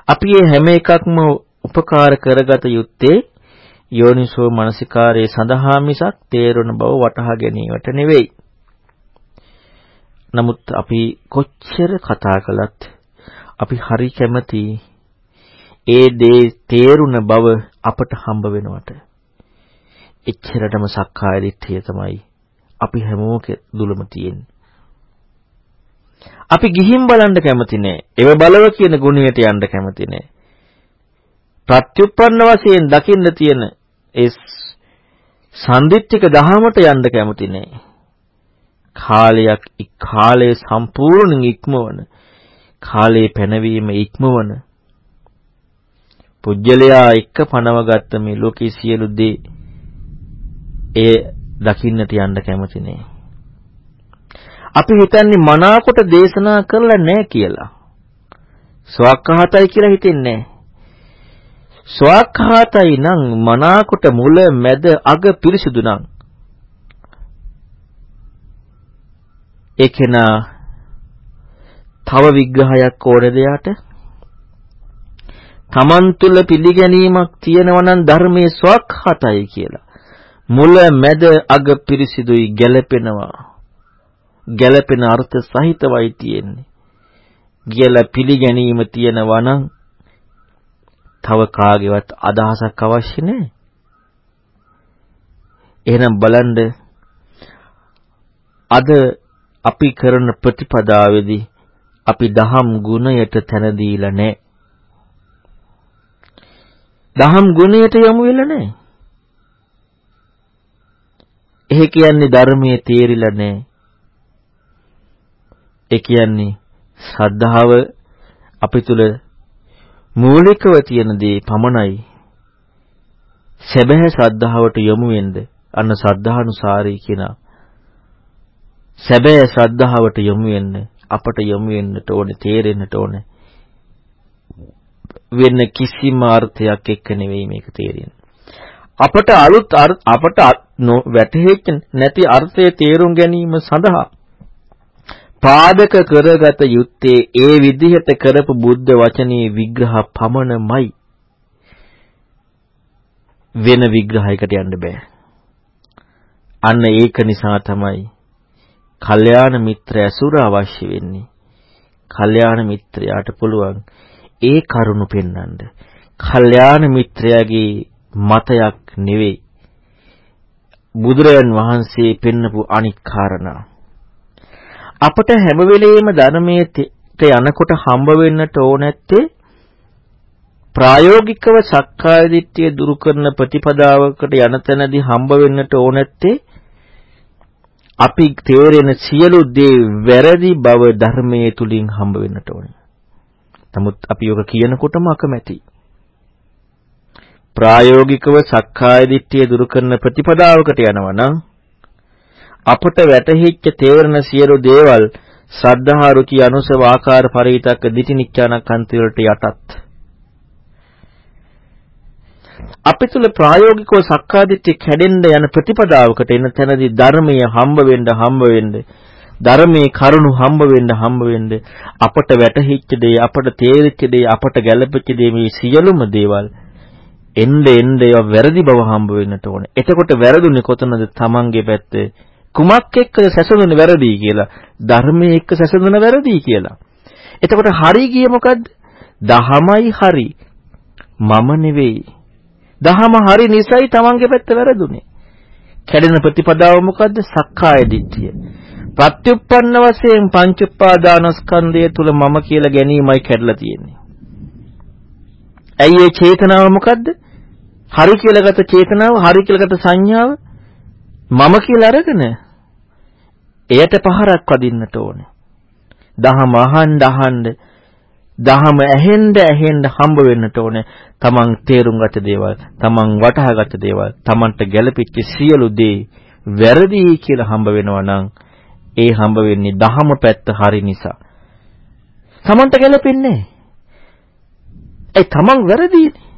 අපි මේ හැම එකක්ම උපකාර කරගත යුත්තේ යෝනිසෝ මනසිකාරයේ සඳහා මිසක් තේරුණ බව වටහා ගැනීමට නෙවෙයි. නමුත් අපි කොච්චර කතා කළත් අපි හරි කැමති ඒ දේ තේරුණ බව අපට හම්බ වෙනවට. එච්චරටම සක්කාය දිට්ඨිය තමයි අපි හැමෝක දුලම තියෙන්නේ. අපි ගිහින් බලන්න කැමති නෑ. එව බලව කියන ගුණයට යන්න කැමති නෑ. ප්‍රත්‍යুৎপন্ন වශයෙන් දකින්න තියෙන ඒ සම්දිත්තික දහමට යන්න කැමති නෑ. කාලයක් කාලයේ සම්පූර්ණ ඉක්මවන කාලයේ පැනවීම ඉක්මවන පුජ්‍යලයා එක පනවගත්ත මේ ලෝකේ සියලු දේ ඒ දකින්නට යන්න කැමති නෑ. අපි හිතන්නේ මනාකොට දේශනා කරලා නෑ කියලා. ස්වකහතයි කියලා හිතෙන්නේ නෑ. ස්වකහතයි නම් මනාකොට මුල මැද අග පිරිසුදු නම් ඒකේනා තව විග්‍රහයක් ඕනේද යාට? තමන් තුළ පිළිගැනීමක් තියෙනවා නම් ධර්මයේ ස්වකහතයි කියලා. මුල මැද අග පිරිසිදුයි ගැළපෙනවා. ගැළපෙන අර්ථ සහිතවයි තියෙන්නේ. කියලා පිළිගැනීම තියෙනවා නම් තව කාගේවත් අදහසක් අවශ්‍ය නැහැ. එහෙනම් බලන්න අද අපි කරන ප්‍රතිපදාවේදී අපි දහම් ගුණයට තැන දීලා නැහැ. දහම් ගුණයට යමු වෙලා නැහැ. එහෙ කියන්නේ ධර්මයේ තේරිලා නැහැ. ඒ කියන්නේ ශ්‍රද්ධාව අපි තුල මූලිකව තියෙන දේ පමණයි. සැබෑ ශ්‍රද්ධාවට යොමු වෙන්න අන්න ශ්‍රද්ධානුසාරී කියන සැබෑ ශ්‍රද්ධාවට යොමු වෙන්න අපට යොමු වෙන්නට ඕනේ තේරෙන්නට ඕනේ. වෙන කිසිම අර්ථයක් එක්ක නෙවෙයි මේක තේරෙන්නේ. අපට අලුත් අපට වැටහෙච්ච නැති අර්ථය තේරුම් ගැනීම සඳහා පාදක කරගත යුත්තේ ඒ විදිහට කරපු බුද්ධ වචනේ විග්‍රහ පමණමයි. වෙන විග්‍රහයකට යන්න බෑ. අන්න ඒක නිසා තමයි කල්යාණ මිත්‍ර ඇසුර අවශ්‍ය වෙන්නේ. කල්යාණ මිත්‍රයාට පුළුවන් ඒ කරුණ පෙන්වන්න. කල්යාණ මිත්‍රයාගේ මතයක් නෙවෙයි. බුදුරයන් වහන්සේ පෙන්නපු අනික් කාරණා. අපට හැම වෙලෙම ධර්මයේ යනකොට හම්බ වෙන්නට ඕන නැත්තේ ප්‍රායෝගිකව සක්කාය දිට්ඨිය දුරු කරන ප්‍රතිපදාවකට යන තැනදී හම්බ වෙන්නට ඕන නැත්තේ අපි තේරෙන සියලු දේ වැරදි බව ධර්මයේ තුලින් හම්බ වෙන්නට ඕනේ. නමුත් අපි යෝග කියනකොටම අකමැති. ප්‍රායෝගිකව සක්කාය දිට්ඨිය දුරු කරන ප්‍රතිපදාවකට යනවා නම් අපට වැටහිච්ච තේරෙන සියලු දේවල් සද්ධා රුචි අනුසව ආකාර පරිවිතක්ක දිටිනිච්ඡානක් අන්ති වලට යටත් අපි තුල ප්‍රායෝගිකව සක්කාදිට්ඨිය කැඩෙන්න යන ප්‍රතිපදාවකට එන තැනදී ධර්මයේ හම්බ වෙන්න හම්බ වෙන්න ධර්මයේ කරුණු හම්බ වෙන්න හම්බ වෙන්න අපට වැටහිච්ච දේ අපට තේරිච්ච දේ අපට ගැළපෙච්ච දේ මේ සියලුම දේවල් එnde එnde ඒවා වැරදි බව හම්බ වෙන්නට ඕනේ. එතකොට වැරදුනේ කොතනද? Tamange පැත්තේ. කුමක් එක්කද සැසඳුනේ වැරදි කියලා? ධර්මයේ එක්ක සැසඳුන වැරදි කියලා. එතකොට හරි ගියේ මොකද්ද? දහමයි හරි. මම නෙවෙයි. දහම හරි නිසයි තමන්ගේ පැත්ත වැරදුනේ. කැඩෙන ප්‍රතිපදාව මොකද්ද? සක්කාය දිට්ඨිය. ප්‍රත්‍යুৎপন্ন වශයෙන් පංච උපාදානස්කන්ධය තුල මම කියලා ගැනීමයි කැඩලා තියෙන්නේ. ඇයි ඒ චේතනාව මොකද්ද? හරි කියලාගත චේතනාව, හරි කියලාගත සංඥාව මම කියලා අරගෙන එයට පහරක් වදින්නට ඕනේ. දහම අහන්න අහන්න දහම ඇහෙන්න ඇහෙන්න හම්බ වෙන්නට ඕනේ. තමන් තේරුම් ගත දේවල්, තමන් වටහා ගත දේවල්, තමන්ට ගැළපෙච්ච සියලු දේ වැරදි කියලා හම්බ වෙනවා නම් ඒ හම්බ වෙන්නේ දහම පැත්ත හරි නිසා. තමන්ට ගැළපෙන්නේ ඒ තමන් වැරදිනේ.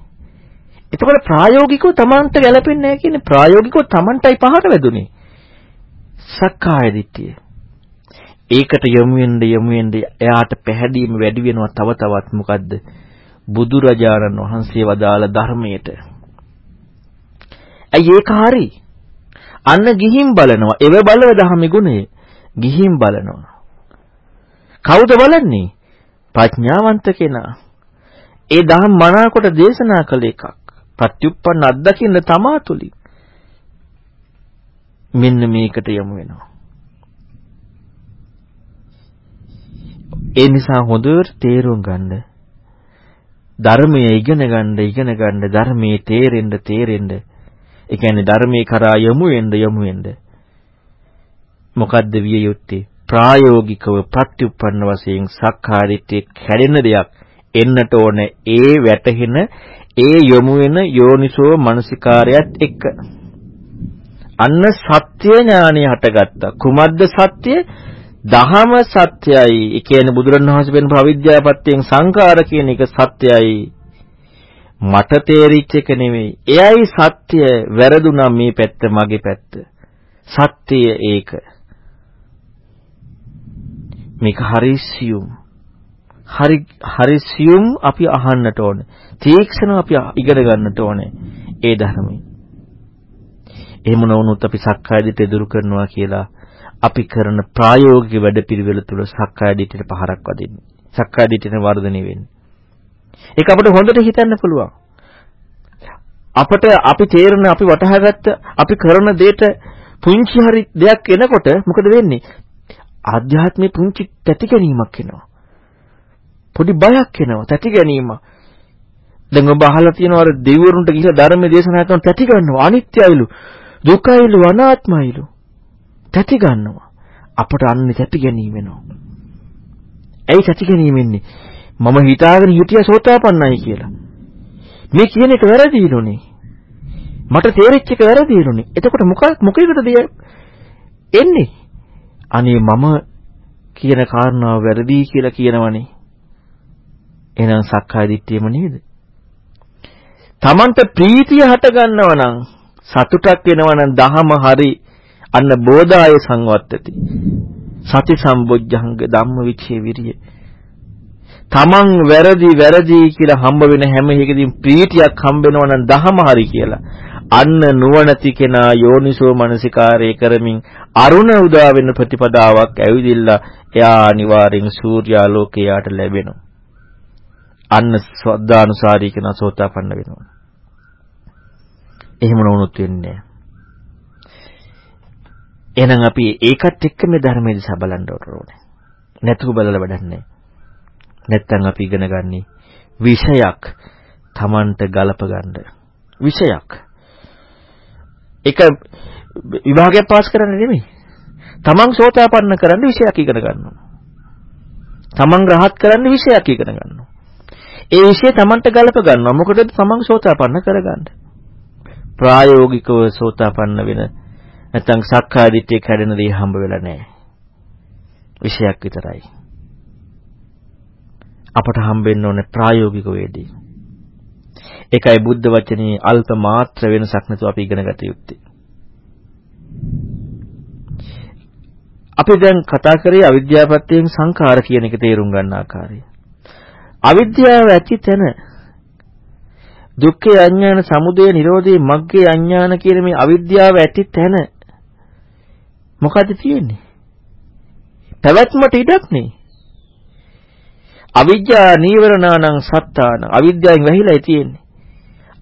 එතකොට ප්‍රායෝගිකව තමන්ට ගැළපෙන්නේ නැහැ කියන්නේ ප්‍රායෝගිකව තමන්ටයි පහර වැදුනේ. සක්කාය දිට්ඨිය. ඒකට යොමු වෙන්න යොමු වෙන්න එයාට පැහැදීම වැඩි වෙනවා තව තවත් මොකද්ද? බුදුරජාණන් වහන්සේ වදාළ ධර්මයට. ඇයි ඒක හරි? අන්න ගිහින් බලනවා. එව බලව දහමේ ගුණය. ගිහින් බලනවා. කවුද බලන්නේ? ප්‍රඥාවන්ත කෙනා. ඒ දහම් මනාකොට දේශනා කළ එකක්. ප්‍රත්‍යুৎপন্ন අත්දකින්න තමා තුලින්. මෙන්න මේකට යමු වෙනවා. ඒ නිසා හොඳට තේරුම් ගන්න. ධර්මය ඉගෙන ගන්න ඉගෙන ගන්න ධර්මයේ තේරෙන්න තේරෙන්න. ඒ කියන්නේ ධර්මයේ කරා යමු වෙන්න යමු වෙන්න. මොකද්ද විය යුත්තේ? ප්‍රායෝගිකව ප්‍රතිඋපන්න වශයෙන් සක්කාරිතේ කැඩෙන දෙයක් එන්නට ඕන ඒ වැටහෙන ඒ යොමු වෙන යෝනිසෝ මනසිකාරයත් එක්ක අන්න සත්‍ය ඥානය හටගත්තා කුමද්ද සත්‍ය දහම සත්‍යයි. ඒ කියන්නේ බුදුරණවහන්සේ වෙන අවිද්‍යාවපත්යෙන් සංකාර කියන එක සත්‍යයි. මට තේරිච්ච එක නෙමෙයි. එයයි සත්‍ය. වැරදුනා මේ පැත්ත මගේ පැත්ත. සත්‍යය ඒක. මේක හරි සියුම්. හරි හරි සියුම් අපි අහන්නට ඕනේ. තීක්ෂණ අපි ඉගෙන ගන්නට ඕනේ. ඒ ධර්මයේ. එහෙම නොවුනොත් අපි සක්කාය දිට්ඨිය දුරු කරනවා කියලා අපි කරන ප්‍රායෝගික වැඩපිළිවෙල තුළ සක්කාය දිට්ඨියට පහරක් වදින්නේ. සක්කාය දිට්ඨියන වර්ධනය වෙන්නේ. ඒක අපිට හොඳට හිතන්න පුළුවන්. අපට අපි තේරෙන අපි වටහාගත්ත අපි කරන දෙයට පුංචි හරි දෙයක් එනකොට මොකද වෙන්නේ? ආධ්‍යාත්මේ පුංචි තැති ගැනීමක් එනවා. පොඩි බයක් එනවා තැති ගැනීම. දැන් ඔබ අහලා තියෙනවා අර දෙවිවරුන්ට ගිහිලා ධර්ම දේශනා කරන තැති ගන්නවා අනිත්‍යයිලු දුකයිලු අනාත්මයිලු තැති ගන්නවා. අපට අන්නේ තැති ගැනීම වෙනවා. ඇයි තැති ගැනීම වෙන්නේ? මම හිතාගෙන හිටිය සෝතාපන්නයි කියලා. මේ කියන එක වැරදිලුනේ. මට තේරිච්ච එක වැරදිලුනේ. එතකොට මොකක් මොකේකටද එන්නේ? අනේ මම කියන කාරණාව වැරදි කියලා කියනවනේ. එහෙනම් සක්කාය දිට්ඨියම නේද? Tamanට ප්‍රීතිය හට ගන්නව නම් සතුටක් වෙනවා නම් දහම හරි අන්න බෝධාය සංවත්තති. සති සම්බොජ්ජංග ධම්මවිචේ විරිය. තමන් වැරදි වැරදි කියලා හම්බ වෙන හැම එකකින් ප්‍රීතියක් හම්බ වෙනවා නම් දහම හරි කියලා. අන්න නුවණති කෙනා යෝනිසෝ මනසිකාරය කරමින් අරුණ උදා වෙන ප්‍රතිපදාවක් ඇවිදිලා එයා අනිවාර්යෙන් සූර්යාලෝකයට ලැබෙනවා. අන්න සද්ධානුසාරී කෙනා සෝතාපන්න වෙනවා. එහෙම නොවුනොත් වෙන්නේ එහෙනම් අපි ඒකත් එක්ක මේ ධර්මයේ දිහා බලන්න ඕනේ. නැතුව බලලා වැඩක් නැහැ. නැත්තම් අපි ඉගෙන ගන්නේ විෂයක් Tamanට ගලප ගන්න. විෂයක්. ඒක විභාගයක් පාස් කරන්න නෙමෙයි. Taman සෝතාපන්න කරන්න විෂයක් ඉගෙන ගන්නවා. Taman රහත් කරන්න විෂයක් ඉගෙන ගන්නවා. ඒ විෂය Tamanට ගලප ගන්නවා. මොකටද Taman සෝතාපන්න කරගන්න. ප්‍රායෝගිකව සෝතාපන්න වෙන නැත්නම් සක්කාය දිට්ඨිය කැඩෙන දේ හම්බ වෙලා නැහැ. විෂයක් විතරයි. අපට හම්බෙන්න ඕනේ ප්‍රායෝගික වේදී. ඒකයි බුද්ධ වචනේ අල්ප මාත්‍ර වෙනසක් නැතුව අපි ඉගෙන ගත යුත්තේ. අපි දැන් කතා කරේ අවිද්‍යාවපත්‍යයෙන් සංඛාර කියන එක තේරුම් ගන්න ආකාරය. අවිද්‍යාව ඇති තැන දුක්ඛේ අඥාන සමුදය නිරෝධේ මග්ගේ අඥාන කියන මේ අවිද්‍යාව ඇති තැන මොකද තියෙන්නේ? පැවැත්මට ඉඩක් නේ. අවිද්‍යා නීවරණානං සත්තාන අවිද්‍යාවෙන් වැහිලා තියෙන්නේ.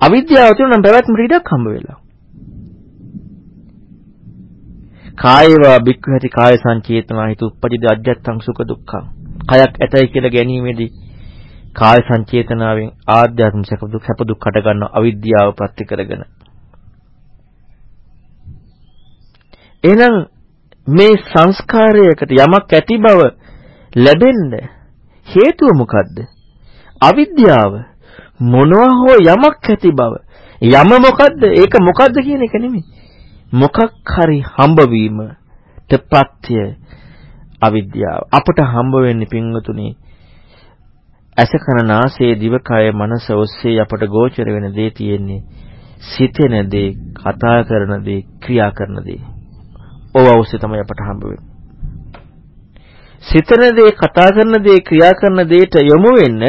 අවිද්‍යාව තුන නම් පැවැත්මට ඉඩක් හම්බ වෙලා. කායවා බික්ඛති කාය සංචේතනා හිත උප්පජිත අජ්ජත්තං සුඛ දුක්ඛං. කයක් ඇතයි කියලා ගැනීමේදී කාය සංචේතනාවෙන් ආධ්‍යාත්මික සැප දුක් සැප දුක් හට ගන්න අවිද්‍යාව ප්‍රත්‍ය කරගෙන. එහෙනම් මේ සංස්කාරයකට යමක් ඇති බව ලැබෙන්න හේතුව මොකද්ද? අවිද්‍යාව. මොනවා හෝ යමක් ඇති බව. යම මොකද්ද? ඒක මොකද්ද කියන එක නෙමෙයි. මොකක් හරි හම්බවීමට ප්‍රත්‍ය අවිද්‍යාව. අපට හම්බ වෙන්නේ පින්වතුනි ඇස කන නාසය දිවකය මනස ඔස්සේ අපට ගෝචර වෙන දේ තියෙන්නේ සිතෙන දේ, කතා කරන දේ, ක්‍රියා කරන දේ. ඕවා ඔස්සේ තමයි අපට හම්බ වෙන්නේ. සිතන දේ, කතා කරන දේ, ක්‍රියා කරන දේට යොමු වෙන්න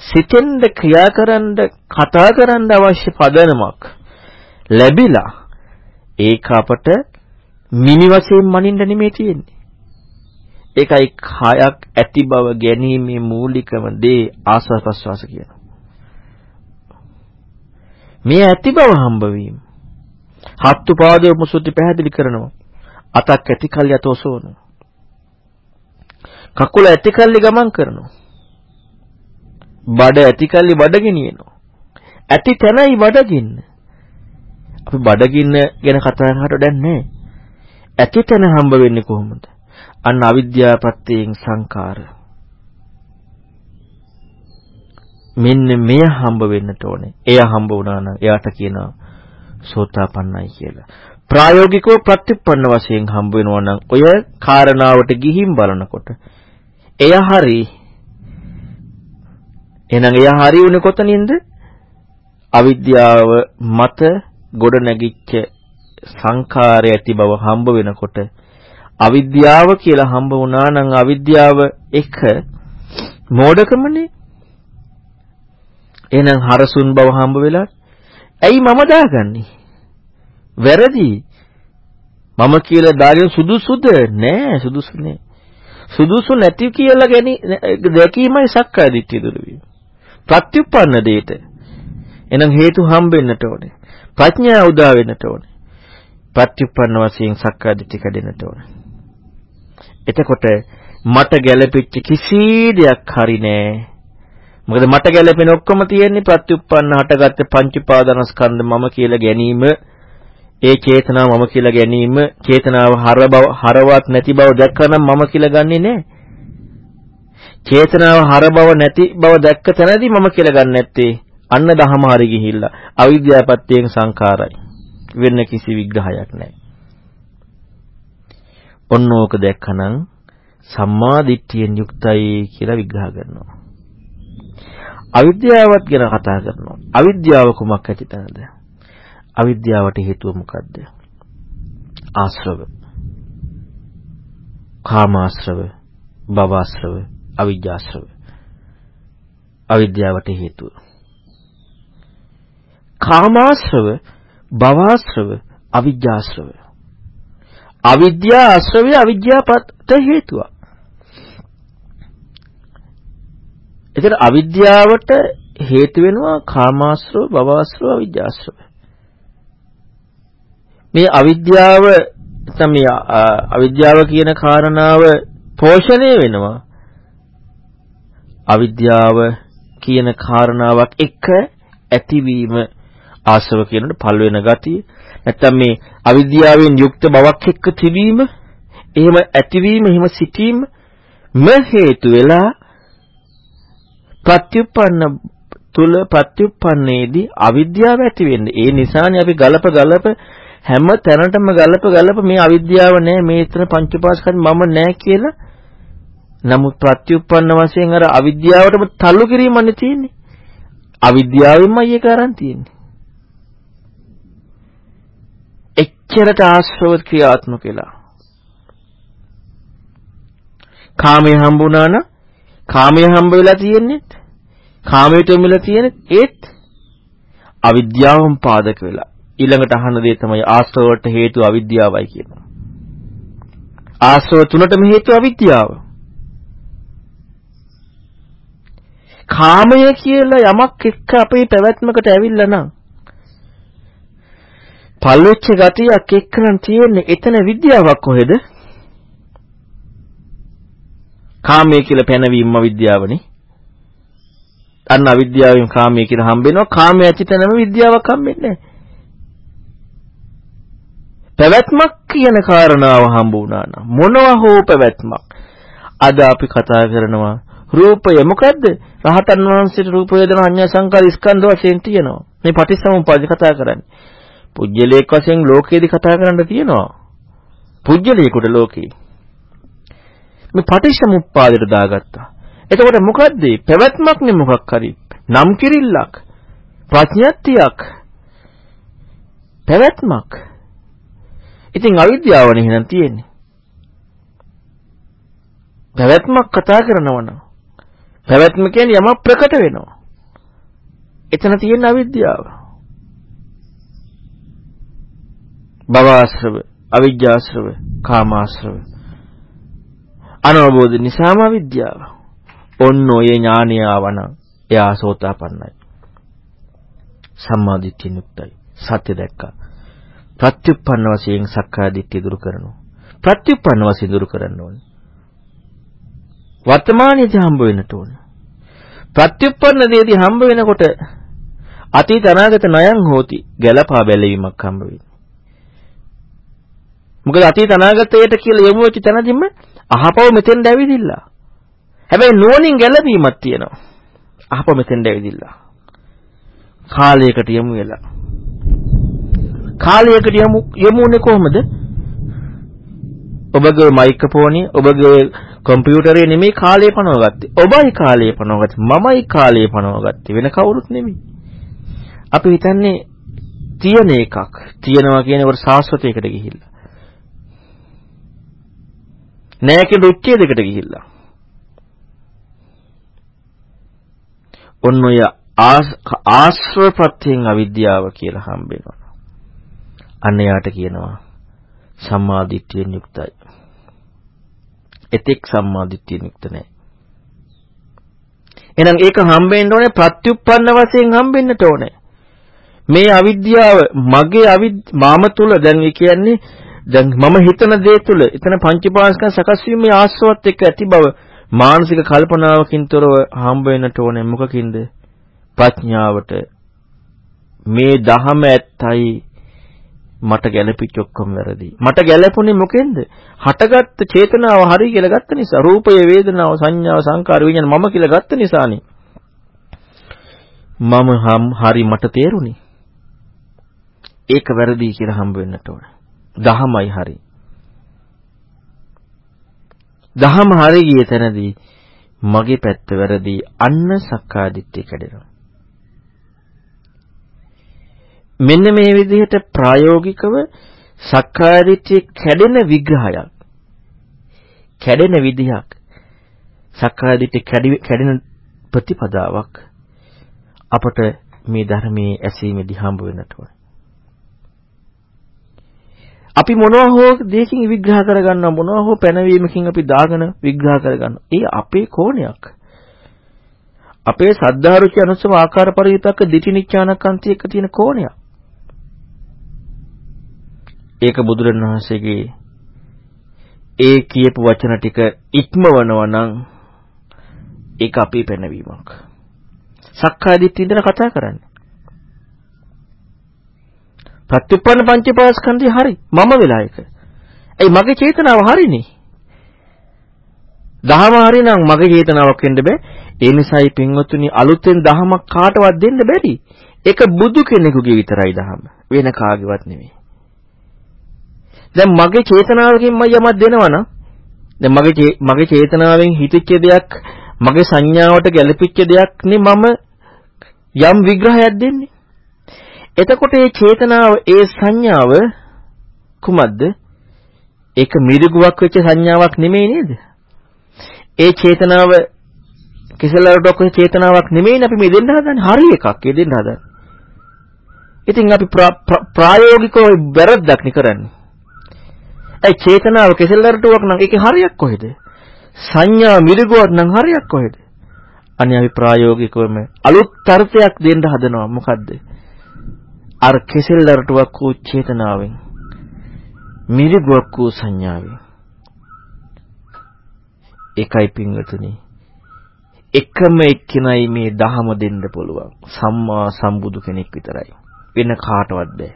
සිතෙන්ද ක්‍රියා කරන්න, කතා කරන්න අවශ්‍ය පදනමක් ලැබිලා ඒක අපට මිනි වශයෙන් මනින්න නෙමෙයි තියෙන්නේ. ඒකයි කයක් ඇති බව ගැනීමේ මූලිකම දේ ආස්වාද ප්‍රස්වාස කියනවා. මේ ඇති බව හම්බ වීම. හත්තු පාදයේ මුසුති පැහැදිලි කරනවා. අතක් ඇති කල්ය තෝසෝනවා. කකුල ඇති කල්ලි ගමන් කරනවා. බඩ ඇති කල්ලි බඩ ගෙනියනවා. ඇති තැනයි බඩගින්න. අපි බඩගින්න ගැන කතා කරනකොට දැන් නෑ. ඇතිතන හම්බ වෙන්නේ කොහොමද? අන්න අවිද්‍යාපත්‍යයෙන් සංකාර. මෙන්න මෙය හම්බ වෙන්නට ඕනේ. එය හම්බ වුණා නම් එයාට කියනවා සෝතාපන්නයි කියලා. ප්‍රායෝගිකව ප්‍රතිපන්න වශයෙන් හම්බ වෙනවා නම් ඔය කාරණාවට ගිහින් බලනකොට එය හරි. එහෙනම් එය හරි උනේ කොතනින්ද? අවිද්‍යාව මත ගොඩ නැගිච්ච සංඛාරය ඇති බව හම්බ වෙනකොට අවිද්‍යාව කියලා හම්බ වුණා නම් අවිද්‍යාව එක මෝඩකමනේ එහෙනම් හරසුන් බව හම්බ වෙලා ඇයි මම දාගන්නේ? වැරදි. මම කියලා දාගෙන සුදුසුද? නෑ සුදුසු නෑ. සුදුසු නැති කියලා ගැනි දැකීමයි සක්කාය දිට්ඨිය දුරු වීම. ප්‍රත්‍යুৎপন্ন දෙයට. එහෙනම් හේතු හම්බෙන්නට ඕනේ. ප්‍රඥා උදා වෙන්නට ඕනේ. ප්‍රත්‍යুৎপন্ন වශයෙන් සක්කාය දිට්ඨිය කැඩෙන්නට ඕනේ. එතකොට මට ගැළපෙච්ච කිසි දෙයක් හරි නෑ. මොකද මට ගැළපෙන ඔක්කොම තියෙන්නේ ප්‍රත්‍යুৎපන්න හටගත්ත පංච උපාදානස්කන්ධ මම කියලා ගැනීම ඒ චේතනාව මම කියලා ගැනීම චේතනාව හර බව හරවත් නැති බව දැක්කනම් මම කියලා ගන්නෙ නෑ. චේතනාව හර බව නැති බව දැක්ක තැනදී මම කියලා ගන්න නැත්තේ අන්න දහම හරි ගිහිල්ලා අවිද්‍යාපත්‍යයෙන් සංඛාරයි. වෙන කිසි විග්‍රහයක් නැහැ ඔන්න ඕක දැක්කනම් සම්මා දිට්ඨියෙන් යුක්තයි කියලා විග්‍රහ කරනවා. අවිද්‍යාවත් ගැන කතා කරනවා. අවිද්‍යාව කුමක් ඇති තැනද? අවිද්‍යාවට හේතුව මොකද්ද? ආශ්‍රව. කාමාශ්‍රව, භවආශ්‍රව, අවිජ්ජාශ්‍රව. අවිද්‍යාවට හේතුව. කාමාශ්‍රව, භවආශ්‍රව, අවිජ්ජාශ්‍රව. අවිද්‍යා ආශ්‍රවය අවිද්‍යාපත හේතුවක්. එතන අවිද්‍යාවට හේතු වෙනවා කාමාශ්‍රව, භවආශ්‍රව, අවිද්‍යාශ්‍රව. මේ අවිද්‍යාව තමයි අවිද්‍යාව කියන කාරණාව පෝෂණය වෙනවා. අවිද්‍යාව කියන කාරණාවක් එක ඇතිවීම ආශ්‍රව කියනට පළ වෙන ගතිය නැත්තම් මේ අවිද්‍යාවෙන් යුක්ත බවක් එක්ක තිබීම එහෙම ඇතිවීම එහෙම සිටීම ම හේතු වෙලා ප්‍රත්‍යুৎපන්න තුල ප්‍රත්‍යুৎපන්නයේදී අවිද්‍යාව ඇති වෙන්නේ. ඒ නිසානේ අපි ගලප ගලප හැම තැනටම ගලප ගලප මේ අවිද්‍යාව නෑ මේ ඉතන පංච උපාස්කන්ධ මම නෑ කියලා. නමුත් ප්‍රත්‍යুৎපන්න වශයෙන් අර අවිද්‍යාවටම තල්ලු කිරීමන්නේ තියෙන්නේ. අවිද්‍යාවෙන්මයි ඒක aran තියෙන්නේ. එච්චරට ආශ්‍රව ක්‍රියාත්මක වෙලා. කාමයේ හම්බුණා නම් කාමයේ හම්බ වෙලා තියෙන්නේ කාමයට මිලා තියෙන්නේ ඒත් අවිද්‍යාවම පාදක වෙලා. ඊළඟට අහන දේ තමයි ආශ්‍රවයට හේතුව අවිද්‍යාවයි කියනවා. ආශ්‍රව තුනටම හේතුව අවිද්‍යාව. කාමය කියලා යමක් එක්ක අපේ පැවැත්මකට ඇවිල්ලා නම් පල්වෙච්ච ගතියක් එක්කනම් තියෙන්නේ එතන විද්‍යාවක් කොහෙද? කාමයේ කියලා පැනවීම විද්‍යාවනේ. අන්න අවිද්‍යාවෙන් කාමයේ කියලා හම්බ වෙනවා. කාමයේ ඇති තැනම විද්‍යාවක් හම්බෙන්නේ නැහැ. පැවැත්මක් කියන කාරණාව හම්බ වුණා නම් මොනවා හෝ පැවැත්මක් අද අපි කතා කරනවා රූපය මොකද්ද රහතන් වහන්සේට රූප වේදනා අඤ්ඤා සංකාර ස්කන්ධ වශයෙන් තියෙනවා මේ පටිච්චසමුප්පාද කතා කරන්නේ පුජ්‍යලයක් වශයෙන් ලෝකයේදී කතා කරන්න තියෙනවා. පුජ්‍යලයකට ලෝකේ. මේ පටිච්චසමුප්පාදයට දාගත්තා. එතකොට මොකද්ද? පැවැත්මක් නේ මොකක් හරි. නම් කිරිල්ලක්. ප්‍රඥාත්තියක්. පැවැත්මක්. ඉතින් අවිද්‍යාවනේ එහෙනම් තියෙන්නේ. පැවැත්මක් කතා කරනවනම් පැවැත්ම කියන්නේ යමක් ප්‍රකට වෙනවා. එතන තියෙන අවිද්‍යාව. භවආශ්‍රව, අවිජ්ජාශ්‍රව, කාමාශ්‍රව. අනවබෝධ නිසාම අවිද්‍යාව. ඔන්න ඔය ඥානය ආවනම් එයා සෝතාපන්නයි. සම්මා දිට්ඨිය නුක්තයි. සත්‍ය දැක්කා. ප්‍රත්‍යুৎපන්න වශයෙන් සක්කාය දිට්ඨිය දුරු කරනවා. ප්‍රත්‍යুৎපන්න වශයෙන් දුරු කරන්න ඕනේ. වර්තමානයේදී හම්බ වෙන්නට ඕන. ප්‍රත්‍යুৎපන්න දේදී හම්බ වෙනකොට අතීත අනාගත ණයන් හෝති ගැලපා බැලීමක් හම්බ වෙනවා. මොකද අතීත අනාගතයට කියලා යොමු වෙච්ච තැනදීම අහපව මෙතෙන්ද ඇවිදිලා. හැබැයි නුවණින් ගැළපීමක් තියෙනවා. අහපව මෙතෙන්ද ඇවිදිලා. කාලයකට යමු වෙලා. කාලයකට යමු යමුනේ කොහොමද? ඔබගේ මයික්‍රොෆෝනේ ඔබගේ කම්පියුටරේ නෙමෙයි කාලය පනවගත්තේ. ඔබයි කාලය පනවගත්තේ. මමයි කාලය පනවගත්තේ. වෙන කවුරුත් නෙමෙයි. අපි හිතන්නේ තියෙන එකක්. තියෙනවා කියනකොට සාස්වතයකට ගිහිල්ලා. නෑ කියලා උච්ඡේදයකට ගිහිල්ලා. ඔන්න ඔය ආශ්‍රව ප්‍රත්‍යයෙන් අවිද්‍යාව කියලා හම්බෙනවා. අන්න යාට කියනවා සම්මාදිට්ඨියෙන් යුක්තයි. එතෙක් සම්මාදිට්ඨියෙන් යුක්ත නෑ. එහෙනම් ඒක හම්බෙන්න ඕනේ ප්‍රත්‍යুৎপন্ন වශයෙන් හම්බෙන්නට ඕනේ. මේ අවිද්‍යාව මගේ අවිද් මාම තුල දැන් කියන්නේ දැන් මම හිතන දේ තුල එතන පංචපාස්කන් සකස් වීමේ ආස්වාවත් එක්ක ඇති බව මානසික කල්පනාවකින් තොරව හම්බ වෙන්නට ඕනේ මොකකින්ද ප්‍රඥාවට මේ දහම ඇත්තයි මට ගැළපිච්ච ඔක්කොම වැරදි. මට ගැළපුණේ මොකෙන්ද? හටගත්ත චේතනාව හරි කියලා ගත්ත නිසා. රූපය, වේදනාව, සංඥාව, සංකාර, විඤ්ඤාණ මම කියලා ගත්ත නිසානේ. මම හම් හරි මට තේරුණි. ඒක වැරදි කියලා හම්බ වෙන්නට ඕන. දහමයි හරි. දහම හරි ගිය තැනදී මගේ පැත්ත වැරදි අන්න සක්කාදිට්ඨිය කැඩෙනවා. මෙන්න මේ විදිහට ප්‍රායෝගිකව සක්කාය දිට්ඨිය කැඩෙන විග්‍රහයක් කැඩෙන විදිහක් සක්කාය දිට්ඨිය කැඩෙන ප්‍රතිපදාවක් අපට මේ ධර්මයේ ඇසීමේදී හම්බ වෙන්නට ඕනේ. අපි මොනවා හෝ දෙයකින් විග්‍රහ කරගන්නවා මොනවා හෝ පැනවීමකින් අපි දාගෙන විග්‍රහ කරගන්නවා. ඒ අපේ කෝණයක්. අපේ සද්ධාරුචි අනුසව ආකාර පරිවිතක දිටිනිච්ඡානකන්ති එක තියෙන කෝණයක්. ඒක බුදුරණවහන්සේගේ ඒ කියපු වචන ටික ඉක්මවනවා නම් ඒක අපේ පැනවීමක්. සක්කාය දිට්ඨියෙන් කතා කරන්නේ. ප්‍රතිඋපන්න පංචපාස්කන්ධය හරි මම වෙලා එක. ඒ මගේ චේතනාව හරිනේ. දහම හරිනම් මගේ චේතනාවක් වෙන්න බෑ. ඒ නිසායි පින්වතුනි අලුතෙන් දහමක් කාටවත් දෙන්න බැරි. ඒක බුදු කෙනෙකුගේ විතරයි දහම. වෙන කාගේවත් නෙමෙයි. දැන් මගේ චේතනාවකින් මම යමක් දෙනවනම් දැන් මගේ මගේ චේතනාවෙන් හිතච්ච දෙයක් මගේ සංඥාවට ගැළපිච්ච දෙයක් නේ මම යම් විග්‍රහයක් දෙන්නේ. එතකොට මේ චේතනාව ඒ සංඥාව කුමක්ද? ඒක මිරිගුවක් වෙච්ච සංඥාවක් නෙමෙයි නේද? ඒ චේතනාව කිසලරටක චේතනාවක් නෙමෙයිනේ අපි මේ දෙන්න හදන්නේ. හරි එකක් ඒ දෙන්න හදන්නේ. ඉතින් අපි ප්‍රායෝගිකව වැරද්දක් නේ කරන්නේ. ඒ චේතනාව කෙසෙල්ලරටුවක් නම් ඒකේ හරියක් කොහෙද? සංඥා මිරිගුවක් නම් හරියක් කොහෙද? අනේ අපි ප්‍රායෝගිකවම අලුත් තර්කයක් දෙන්න හදනවා මොකද්ද? අර කෙසෙල්ලරටුවක් වූ චේතනාවෙන් මිරිගුවක් වූ සංඥාවෙන්. එකයි පින්වතුනි එකම එක්කෙනයි මේ දහම දෙන්න පුළුවන්. සම්මා සම්බුදු කෙනෙක් විතරයි. වෙන කාටවත් බෑ.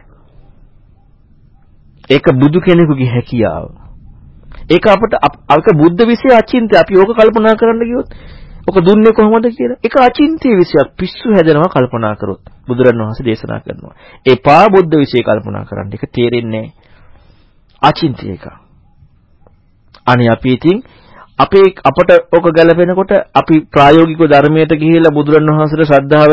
ඒක බුදු කෙනෙකුගේ හැකියාව. ඒක අපට අල්ක බුද්ධ විෂය අචින්තය. අපි ඕක කල්පනා කරන්න ගියොත් ඔක දුන්නේ කොහොමද කියලා. ඒක අචින්තය විෂයක් පිස්සු හැදෙනවා කල්පනා කරොත්. බුදුරණවහන්සේ දේශනා කරනවා. ඒ පා බුද්ධ විෂය කල්පනා කරන්න. ඒක තේරෙන්නේ අචින්තය එක. අනේ අපි ඉතින් අපේ අපට ඔක ගැලපෙනකොට අපි ප්‍රායෝගික ධර්මයට ගිහිල්ලා බුදුරණවහන්සේට ශ්‍රද්ධාව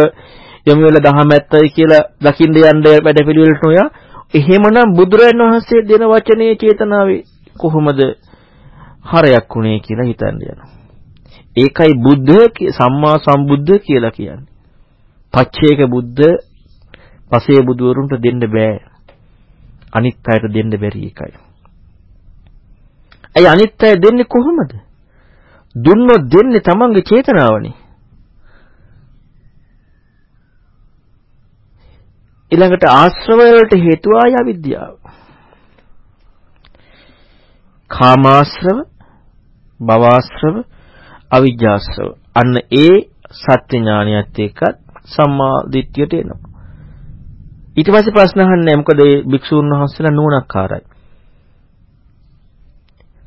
යොමු වෙලා දහම ඇත්තයි කියලා දකින්න යන්න වැඩ පිළිවෙලට නොයා එහෙමනම් බුදුරජාණන් වහන්සේ දෙන වචනේ චේතනාවේ කොහොමද හරයක් උනේ කියලා හිතන්න යනවා. ඒකයි බුද්ධ සම්මා සම්බුද්ධ කියලා කියන්නේ. පච්චේක බුද්ධ පසේ බුදුවරුන්ට දෙන්න බෑ. අනිත් අයට දෙන්න බැරි එකයි. ඇයි අනිත් අය දෙන්නේ කොහොමද? දුන්නොත් දෙන්නේ තමන්ගේ චේතනාවනේ. ඊළඟට ආශ්‍රව වලට හේතුව ආය අවිද්‍යාව. කාමාශ්‍රව, භවආශ්‍රව, අවිජ්ජාශ්‍රව. අන්න ඒ සත්‍ය ඥානියත් එක්කත් සම්මා දිට්ඨියට එනවා. ඊට පස්සේ ප්‍රශ්න අහන්නේ මොකද මේ භික්ෂුන් වහන්සේලා නුවණක්කාරයි.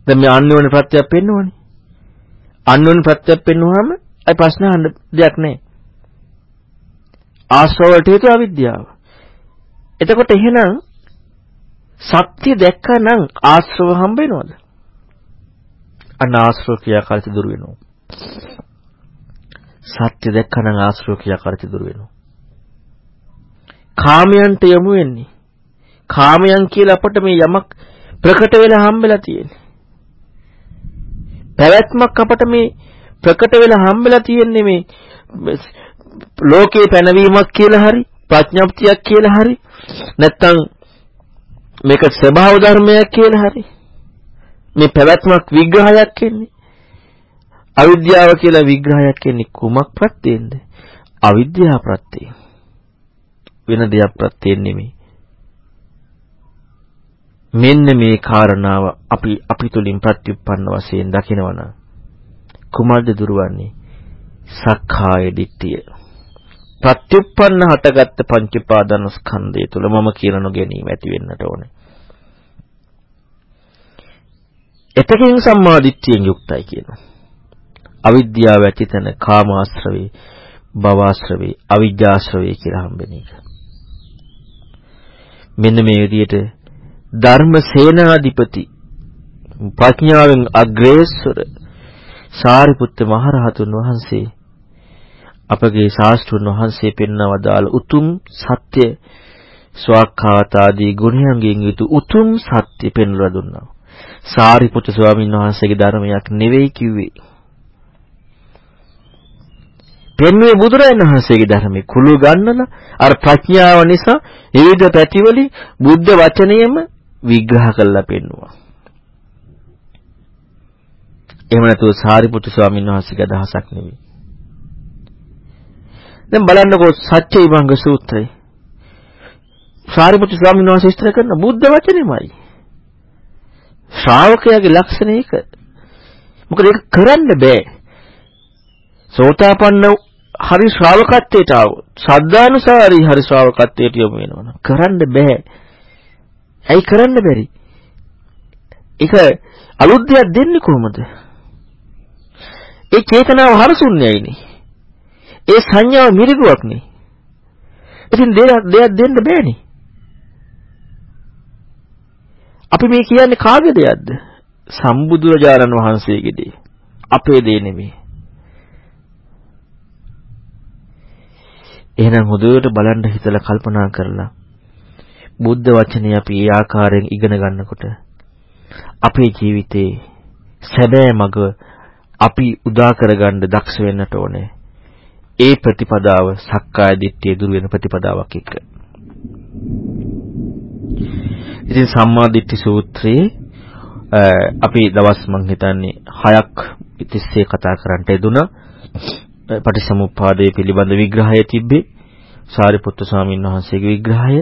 දැන් මේ අන්‍යෝන්‍ය ප්‍රත්‍යක් පෙන්වන්නේ. අන්‍යෝන්‍ය ප්‍රත්‍යක් පෙන්වුවාම අයි ප්‍රශ්න අහන්න දෙයක් නැහැ. ආශ්‍රවයට හේතු අවිද්‍යාව. එතකොට එහෙනම් සත්‍ය දැක්කනම් ආශ්‍රව හම්බ වෙනවද? අන්න ආශ්‍රව ක්‍රියාකාරීත්වය දුර වෙනවා. සත්‍ය දැක්කනම් ආශ්‍රව ක්‍රියාකාරීත්වය දුර වෙනවා. කාමයන්ට යමු වෙන්නේ. කාමයන් කියලා අපට මේ යමක් ප්‍රකට වෙලා හම්බෙලා තියෙන්නේ. පැවැත්මක් අපට මේ ප්‍රකට වෙලා හම්බෙලා තියෙන්නේ මේ ලෝකේ පැනවීමක් කියලා හරි ප්‍රඥාප්තියක් කියලා හරි නැත්තම් මේක ස්වභාව ධර්මයක් කියලා හරි මේ පැවැත්මක් විග්‍රහයක් එන්නේ අවිද්‍යාව කියලා විග්‍රහයක් කියන්නේ කුමක් ප්‍රත්‍යයෙන්ද? අවිද්‍යා ප්‍රත්‍යයෙන්. වෙන දෙයක් ප්‍රත්‍යයෙන් නෙමෙයි. මෙන්න මේ කාරණාව අපි අපි තුලින් ප්‍රතිඋප්පන්න වශයෙන් දකිනවන කුමද්ද දුරවන්නේ සක්කාය දිට්ඨිය ප්‍රතිඋප්පන්න හටගත්ත පංච පාදනස්කන්ධය තුල මම කියලා නොගැනීම ඇති වෙන්නට ඕනේ එතකින් සම්මාදිට්ඨියෙන් යුක්තයි කියනවා අවිද්‍යාව ඇති තැන කාමාශ්‍රවේ, භවආශ්‍රවේ, අවිජ්ජාශ්‍රවේ කියලා හම්බෙන එක. මෙන්න මේ විදිහට ධර්ම සේනාධිපති ප්‍රඥාවෙන් අග්‍රේසර සාරිපුත්ත මහරහතුන් වහන්සේ අපගේ ශාස්ත්‍රුන් වහන්සේ පෙන්වවදාළ උතුම් සත්‍ය ස්වාක්ඛාත ආදී ගුණයන්ගෙන් යුතු උතුම් සත්‍ය පෙන්වලා දුන්නා. සාරිපුත්‍ර ස්වාමීන් වහන්සේගේ ධර්මයක් නෙවෙයි කිව්වේ. පෙන්වේ බුදුරජාණන් වහන්සේගේ ධර්මයේ කුළු ගන්නලා අර ප්‍රඥාව නිසා විවිධ පැතිවලින් බුද්ධ වචනයම විග්‍රහ කරලා පෙන්නවා. එහෙම නැතුව සාරිපුත්‍ර ස්වාමීන් වහන්සේගේ අදහසක් නෙවෙයි. දැන් බලන්නකෝ සත්‍ය විභංග සූත්‍රය. සාරිපුත්‍ර ස්වාමීන් වහන්සේ විස්තර කරන බුද්ධ වචනේමයි. ශ්‍රාවකයාගේ ලක්ෂණ ඒක. මොකද ඒක කරන්න බෑ. සෝතාපන්න හරි ශ්‍රාවකත්වයට ආව. සද්ධානුසාරී හරි ශ්‍රාවකත්වයට යොමු වෙනවා. කරන්න බෑ. ඇයි කරන්න බැරි? ඒක අලුත් දෙයක් දෙන්නේ කොහොමද? ඒ චේතනාව හරසුන්නේයිනේ. ඒ සංඥාව මිරිගුවක්නේ. ඉතින් දෙයක් දෙයක් දෙන්න බෑනේ. අපි මේ කියන්නේ කාගේ දෙයක්ද? සම්බුදුරජාණන් වහන්සේගේ දේ. අපේ දේ නෙමෙයි. එහෙනම් හොඳට බලන්න හිතලා කල්පනා කරලා බුද්ධ වචනේ අපි ඒ ආකාරයෙන් ඉගෙන ගන්නකොට අපේ ජීවිතේ සැබෑ මඟ අපි උදා කරගන්න දක්ෂ වෙන්නට ඕනේ. ඒ ප්‍රතිපදාව සක්කාය දිට්ඨිය දුර වෙන ප්‍රතිපදාවක් එක්ක. ඉතින් සම්මා දිට්ඨි සූත්‍රයේ අපි දවස් මං හිතන්නේ 6ක් තිස්සේ කතා කරන්නට යෙදුණා. පටිසමුප්පාදයේ පිළිබඳ විග්‍රහය තිබ්බේ. සාරිපුත්තු ස්වාමීන් වහන්සේගේ විග්‍රහය.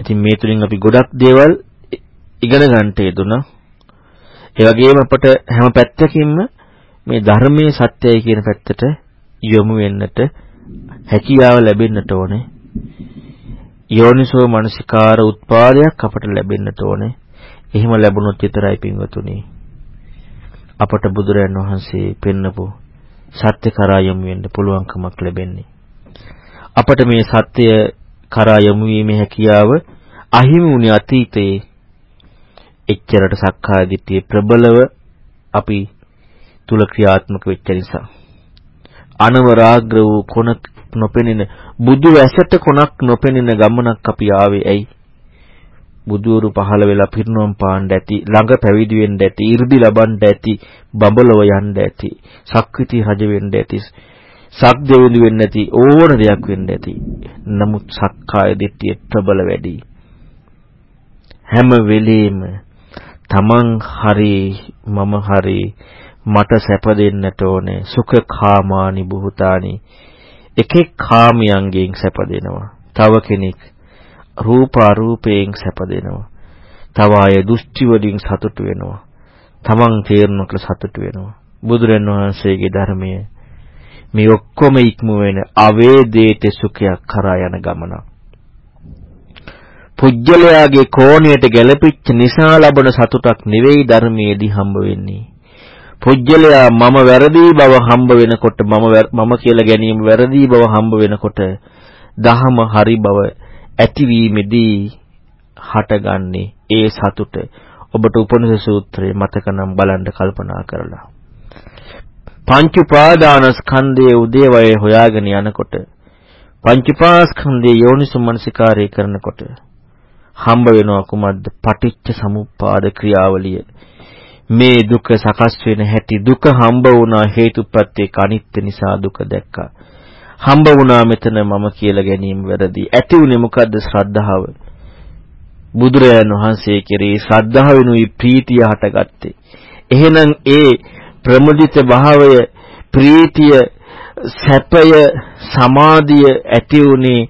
ඉතින් මේ තුලින් අපි ගොඩක් දේවල් ඉගෙන ගන්නට යෙදුණා. ඒ වගේම අපට හැම පැත්තකින්ම මේ ධර්මයේ සත්‍යයි කියන පැත්තට යොමු වෙන්නට හැකියාව ලැබෙන්නට ඕනේ. යෝනිසෝ මනසිකාර උත්පාදයක් අපට ලැබෙන්නට ඕනේ. එහෙම ලැබුණොත් විතරයි පින්වතුනි අපට බුදුරයන් වහන්සේ පෙන්නපු සත්‍ය කරා යොමු වෙන්න පුළුවන්කමක් ලැබෙන්නේ. අපට මේ සත්‍ය කරා යොමු වීමේ හැකියාව අහිමි වුණේ අතීතයේ එච්චරට සක්කාය දිට්ඨිය ප්‍රබලව අපි තුල ක්‍රියාත්මක වෙච්ච නිසා අනවරාග්‍ර වූ කොන නොපෙනෙන බුදු ඇසට කොනක් නොපෙනෙන ගමනක් අපි ආවේ ඇයි? බුදුවරු පහළ වෙලා පිරිනොම් පාන්න ඇති, ළඟ පැවිදි වෙන්න ඇති, 이르දි ලබන්න ඇති, බඹලව යන්න ඇති, සක්විති රජ වෙන්න ඇති, සක්දෙවිඳු වෙන්න ඇති, ඕන දෙයක් වෙන්න ඇති. නමුත් සක්කාය දිට්ඨිය ප්‍රබල වැඩි. හැම වෙලෙම තමන් හරි මම හරි මට සැප දෙන්නට ඕනේ සුඛ කාමානි බුහතානි එකෙක් කාමයන්ගෙන් සැප දෙනවා. තව කෙනෙක් රූප අරූපයෙන් සැප දෙනවා. තව අය දෘෂ්ටි වලින් සතුටු වෙනවා. තමන් තේරුණකට සතුටු වෙනවා. බුදුරන් වහන්සේගේ ධර්මය මේ ඔක්කොම ඉක්ම වෙන අවේදේට සුඛයක් කරා යන ගමන. පුජ්‍යලයාගේ කෝණයට ගැළපිච්ච නිසා ලබන සතුටක් නෙවෙයි ධර්මයේදී හම්බ වෙන්නේ. පුජ්‍යලයා මම වැරදි බව හම්බ වෙනකොට මම මම කියලා ගැනීම වැරදි බව හම්බ වෙනකොට දහම හරි බව ඇතිවීමේදී හටගන්නේ ඒ සතුට. ඔබට උපනිෂ සූත්‍රයේ මතක නම් බලන්න කල්පනා කරලා. පංච උපාදානස්කන්ධයේ උදේවයේ හොයාගෙන යනකොට පංච උපාස්කන්ධයේ යෝනිසුමනසිකාරය කරනකොට හම්බ වෙනවා කුමද්ද පටිච්ච සමුප්පාද ක්‍රියාවලිය. මේ දුක සකස් වෙන හැටි දුක හම්බ වුණා හේතුප්‍රත්‍ය අනිත්‍ය නිසා දුක දැක්කා. හම්බ වුණා මෙතන මම කියලා ගැනීම වැරදි. ඇති උනේ මොකද්ද ශ්‍රද්ධාව. බුදුරයන් වහන්සේ කෙරෙහි ශ්‍රද්ධාවෙනුයි ප්‍රීතිය හටගත්තේ. එහෙනම් ඒ ප්‍රමුදිත භාවය ප්‍රීතිය සැපය සමාධිය ඇති උනේ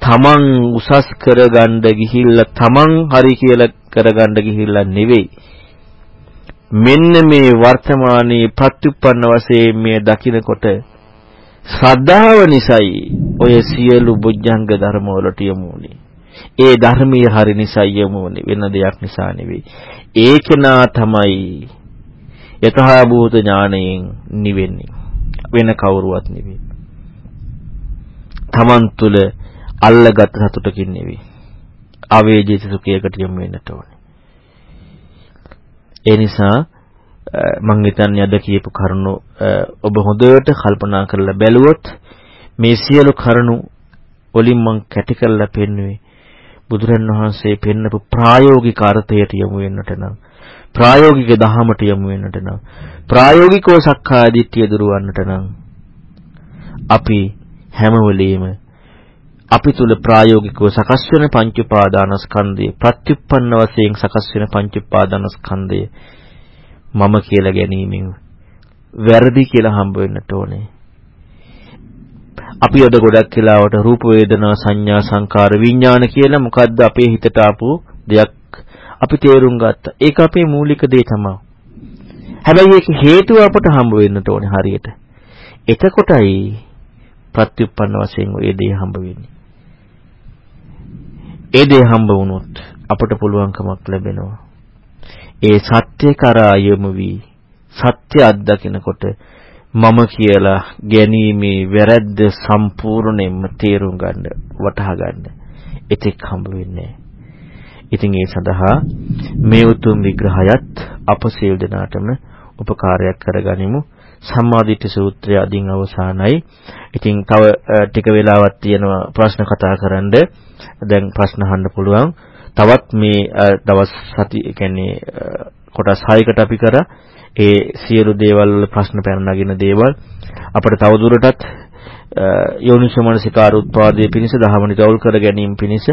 තමන් උසස් කරගන්න ගිහිල්ලා තමන් හරි කියලා කරගන්න ගිහිල්ලා නෙවෙයි මෙන්න මේ වර්තමානයේ ප්‍රතිඋපන්න වශයෙන් මේ දකිනකොට ශ්‍රද්ධාව නිසායි ඔය සියලු බොජ්ජංග ධර්ම වලට යමුනේ. ඒ ධර්මීය හරි නිසා යමුනේ වෙන දෙයක් නිසා නෙවෙයි. ඒකනා තමයි යතහා භූත ඥාණයෙන් නිවෙන්නේ. වෙන කවුරුවත් නෙවෙයි. Taman තුල අල්ලගත් සතුටකින් නෙවෙයි. අවේජිත සුඛයකට යොමු වෙන්නට ඕනේ. ඒ නිසා මං හිතන්නේ අද කියපු කරුණු ඔබ හොඳට කල්පනා කරලා බැලුවොත් මේ සියලු කරුණු වලින් මං කැටි කරලා පෙන්නුවේ බුදුරණවහන්සේ පෙන්නපු ප්‍රායෝගික අර්ථයට යොමු වෙන්නට නම් ප්‍රායෝගික දහමට යොමු වෙන්නට නම් ප්‍රායෝගිකව සක්කායදිට්ඨිය දුරවන්නට නම් අපි හැම වෙලෙම අපි තුල ප්‍රායෝගිකව සකස් වෙන පංච උපාදානස්කන්ධය ප්‍රත්‍යুৎপন্ন වශයෙන් සකස් වෙන පංච උපාදානස්කන්ධය මම කියලා ගැනීමෙන් වැරදි කියලා හම්බ වෙන්නට ඕනේ. අපි අද ගොඩක් වෙලාවට රූප වේදනා සංඥා සංකාර විඥාන කියලා මොකද්ද අපේ හිතට ආපු දෙයක් අපි තේරුම් ගත්තා. ඒක අපේ මූලික දේ තමයි. හැබැයි ඒක හේතුව අපට හම්බ වෙන්නට ඕනේ හරියට. එතකොටයි ප්‍රත්‍යুৎপন্ন වශයෙන් ඒ දේ හම්බ වෙන්නේ. ඒ දේ හම්බ වුණොත් අපට පුළුවන්කමක් ලැබෙනවා. ඒ සත්‍ය කරා යමු වී සත්‍ය අත්දකිනකොට මම කියලා ගැනීමේ වැරද්ද සම්පූර්ණයෙන්ම තේරුම් ගන්න වටහා ගන්න. එතෙක් හම්බ වෙන්නේ ඉතින් ඒ සඳහා මේ උතුම් විග්‍රහයත් අප සියලු දෙනාටම උපකාරයක් කරගනිමු. සම්මාදිට්ඨි සූත්‍රය අදින් අවසానයි. ඉතින් තව ටික වෙලාවක් තියෙනවා ප්‍රශ්න කතා කරන්න. දැන් ප්‍රශ්න අහන්න පුළුවන්. තවත් මේ දවස් සති කියන්නේ කොටස් 6කට අපි කරා ඒ සියලු දේවල් වල ප්‍රශ්න පැන නගින දේවල් අපිට තවදුරටත් යෝනිසමනසිකාර උත්පාදයේ පිණිස දහමනි තවුල් කර ගැනීම පිණිස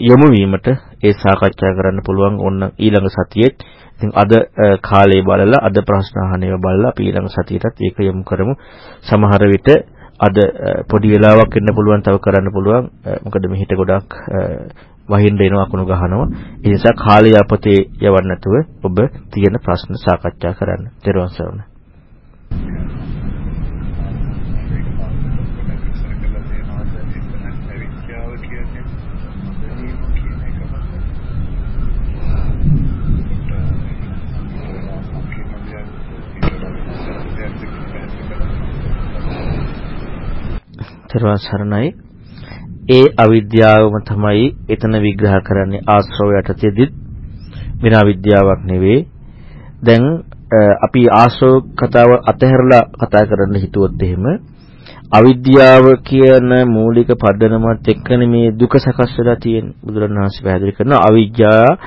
යොමු වීමට ඒ සාකච්ඡා කරන්න පුළුවන් ඕන ඊළඟ සතියේ. ඉතින් අද කාලේ බලලා අද ප්‍රශ්න අහනේව බලලා අපි ඊළඟ සතියටත් ඒක යොමු කරමු. සමහර විට අද පොඩි වෙලාවක් වෙන්න පුළුවන් තව කරන්න පුළුවන්. මොකද මෙහිට ගොඩක් වහින්න එන අකුණු ගහනවා. ඒ නිසා කාලය අපතේ යවන්න නැතුව ඔබ තියෙන ප්‍රශ්න සාකච්ඡා කරන්න. ත්වන් සරණයි. තෙරුවන් සරණයි. ඒ අවිද්‍යාවම තමයි එතන විග්‍රහ කරන්නේ ආශ්‍රව යටතේදීත් විනා විද්‍යාවක් නෙවෙයි. දැන් අපි ආශ්‍රව කතාව අතහැරලා කතා කරන්න හිතුවොත් එහෙම අවිද්‍යාව කියන මූලික පදනමත් එක්කනේ මේ දුක සකස් වෙලා තියෙන්නේ. බුදුරණවහන්සේ පැහැදිලි කරනවා අවිද්‍යාව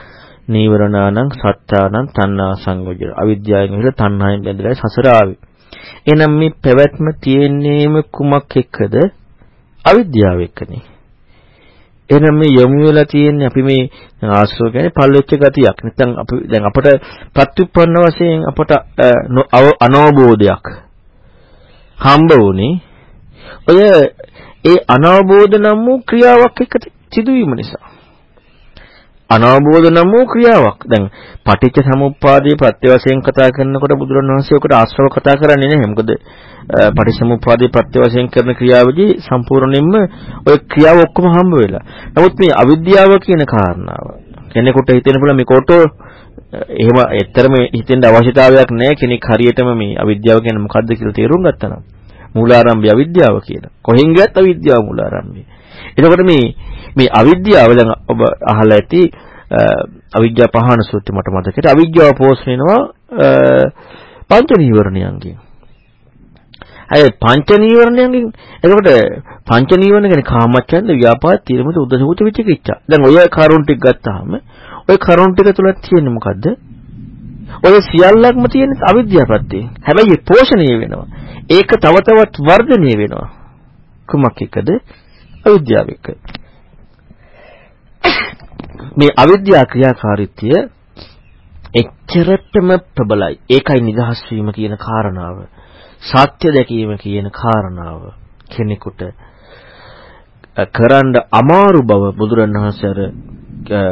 නීවරණානං සත්‍යානං තණ්හා සංයෝජන. අවිද්‍යාවෙන් විතර තණ්හාවෙන් බැඳලා සසර ආවේ. එහෙනම් මේ පැවැත්ම තියෙන්නේම කුමක් එක්කද? අවිද්‍යාව එක්කනේ. එහෙනම් මේ යොමු වෙලා තියෙන්නේ අපි මේ ආශ්‍රව කියන්නේ පල්වෙච්ච ගතියක්. නැත්නම් අපි දැන් අපට ප්‍රත්‍යুৎপন্ন වශයෙන් අපට අනවබෝධයක් හම්බ වුනේ. ඔය ඒ අනවබෝධ නම් වූ ක්‍රියාවක් එක්ක සිදුවීම නිසා. අනවබෝධ නම් වූ ක්‍රියාවක්. දැන් පටිච්ච සමුප්පාදයේ ප්‍රත්‍ය වශයෙන් කතා කරනකොට බුදුරණවහන්සේ ඔකට ආශ්‍රව කතා කරන්නේ නැහැ. මොකද පටිච්ච සමුප්පාදයේ ප්‍රත්‍ය වශයෙන් කරන ක්‍රියාවදී සම්පූර්ණයෙන්ම ওই ක්‍රියාව ඔක්කොම හම්බ වෙලා. නමුත් මේ අවිද්‍යාව කියන කාරණාව කෙනෙකුට හිතෙන්න පුළුවන් මේ කොටෝ එහෙම ඇත්තරම හිතෙන්න අවශ්‍යතාවයක් නැහැ කෙනෙක් හරියටම මේ අවිද්‍යාව කියන්නේ මොකද්ද කියලා තේරුම් ගත්තා නම්. මූලාරම්භය අවිද්‍යාව කියලා. කොහෙන් ගියත් අවිද්‍යාව මූලාරම්භය. එතකොට මේ මේ අවිද්‍යාව දැන් ඔබ අහලා ඇති අවිද්‍යා පහන සූත්‍රය මට මතකයි. අවිද්‍යාව පෝෂණය වෙනවා පංච නීවරණයන්ගෙන්. අය පංච නීවරණයන්ගෙන් එතකොට පංච නීවරණ කියන්නේ කාමච්ඡන්ද ව්‍යාපාද තීරමද උද්දසුච විචිකිච්ඡා. දැන් ඔය කරුණ ටික ගත්තාම ඔය කරුණ ටික තුල තියෙන්නේ මොකද්ද? ඔය සියල්ලක්ම තියෙන අවිද්‍යාවපත්තේ. හැබැයි පෝෂණය වෙනවා. ඒක තව තවත් වර්ධනය වෙනවා. කුමක් එක්කද? අවිද්‍යාව එක්ක. මේ අවිද්‍යා ක්‍රියාකාරීත්වය එච්චරටම ප්‍රබලයි. ඒකයි නිදහස් වීම කියන කාරණාව. සත්‍ය දැකීම කියන කාරණාව කෙනෙකුට කරන්න අමාරු බව බුදුරණවහන්සේ අර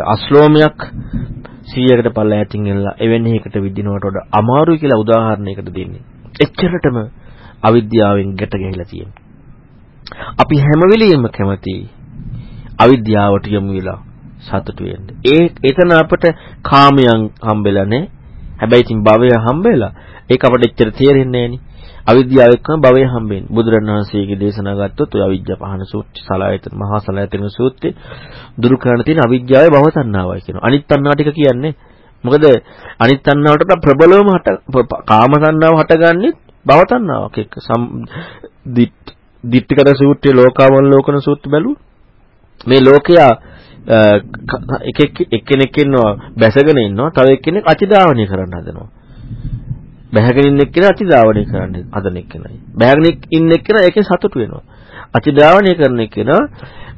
අශ්ලෝමයක් 100කට පල්ල ඈතින් එල්ලා එවැනි එකකට විදිනවට වඩා අමාරුයි කියලා උදාහරණයකට දෙන්නේ. එච්චරටම අවිද්‍යාවෙන් ගැට ගැහිලා තියෙනවා. අපි හැම වෙලෙම කැමති අවිද්‍යාවට යමු වෙලා සතුටු වෙන්න. ඒ එතන අපට කාමයන් හම්බෙලා නැහැ. හැබැයි ඉතින් භවය හම්බෙලා ඒක අපට එච්චර තේරෙන්නේ නැහෙනි. අවිද්‍යාව එක්කම භවය හම්බෙන්නේ. බුදුරණවහන්සේගේ දේශනා ගත්තොත් ඔය අවිද්‍යා පහන සූත්‍රය, සලායතන මහා සලායතන සූත්‍රය දුරු කරන්න තියෙන අවිද්‍යාවේ භව තණ්හාවයි කියනවා. අනිත් තණ්හා ටික කියන්නේ මොකද අනිත් තණ්හාවට ප්‍රබලවම හට කාම තණ්හාව හටගන්නේ භව තණ්හාවක් එක්ක. දිට්ඨිකර සූත්‍රයේ ලෝකාවලෝකන සූත්‍ර බැලුවා. මේ ලෝකයා එක එක්කෙනෙක් ඉන්නවා බැසගෙන ඉන්නවා තව එක්කෙනෙක් අතිදාවණය කරන්න හදනවා. බැහැගෙන ඉන්න එක්කෙනා අතිදාවණය කරන්න හදන එක්කෙනයි. බැහැගෙන ඉන්න එක්කෙනා ඒකෙන් සතුටු වෙනවා. අතිදාවණය කරන එක්කෙනා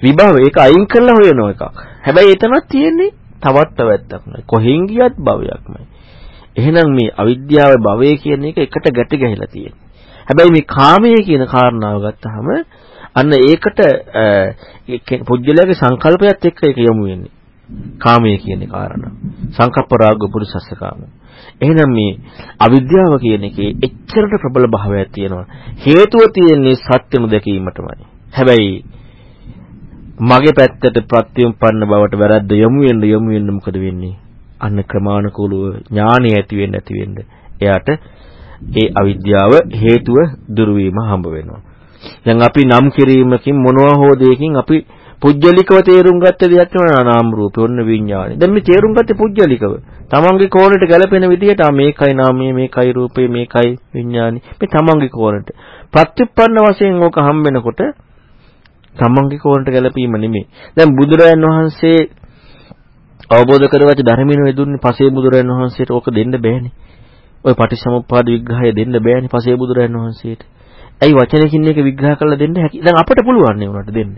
විභව ඒක අයින් කරලා හොයන එකක්. හැබැයි එතනක් තියෙන්නේ තවත් පැවැත්තක් නෑ. කොහෙන් ගියත් භවයක්මයි. එහෙනම් මේ අවිද්‍යාවේ භවය කියන එක එකට ගැට ගැහිලා තියෙන්නේ. හැබැයි මේ කාමයේ කියන කාරණාව ගත්තාම අන්න ඒකට පුජ්‍යලයාගේ සංකල්පයත් එක්ක ඒක යොමු වෙන්නේ. කාමයේ කියන කාරණා. සංකප්ප රාග පුරුසස්ස කාම. එහෙනම් මේ අවිද්‍යාව කියන එකේ එච්චරට ප්‍රබල භාවයක් තියෙනවා. හේතුව තියෙන්නේ සත්‍යම දැකීමටමයි. හැබැයි මගේ පැත්තට ප්‍රත්‍යුම්පන්න බවට වැරද්ද යොමු වෙන්න යොමු වෙන්න මොකද වෙන්නේ? අන්න ක්‍රමානුකූලව ඥාණය ඇති වෙන්න ඇති වෙන්න එයාට ඒ අවිද්‍යාව හේතුව දුරු වීම හම්බ වෙනවා. දැන් අපි නම් කිරීමකින් මොනවා හෝ දෙයකින් අපි පුජ්‍යලිකව තේරුම් ගත්ත දෙයක් වෙනවා නාම රූපේ ඔන්න විඥානේ. දැන් මේ තේරුම් ගත්තේ පුජ්‍යලිකව. තමන්ගේ කෝණයට ගැලපෙන විදිහට ආ මේකයි නාමය මේකයි රූපේ මේකයි විඥානේ. මේ තමන්ගේ කෝණයට. ප්‍රතිඋප්පන්න වශයෙන් ඕක හම් වෙනකොට තමන්ගේ කෝණයට ගැලපීම නෙමෙයි. දැන් බුදුරයන් වහන්සේ අවබෝධ කරගත්ත ධර්මිනු එදුන්නේ පසේ බුදුරයන් වහන්සේට ඕක දෙන්න බෑනේ. ওই පටිච්චසමුප්පාද විග්‍රහය දෙන්න බෑනේ පසේ බුදුරයන් වහන්සේට. ඇයි වචනකින් මේක විග්‍රහ කරලා දෙන්න හැකි? දැන් අපිට පුළුවන් නේ උනට දෙන්න.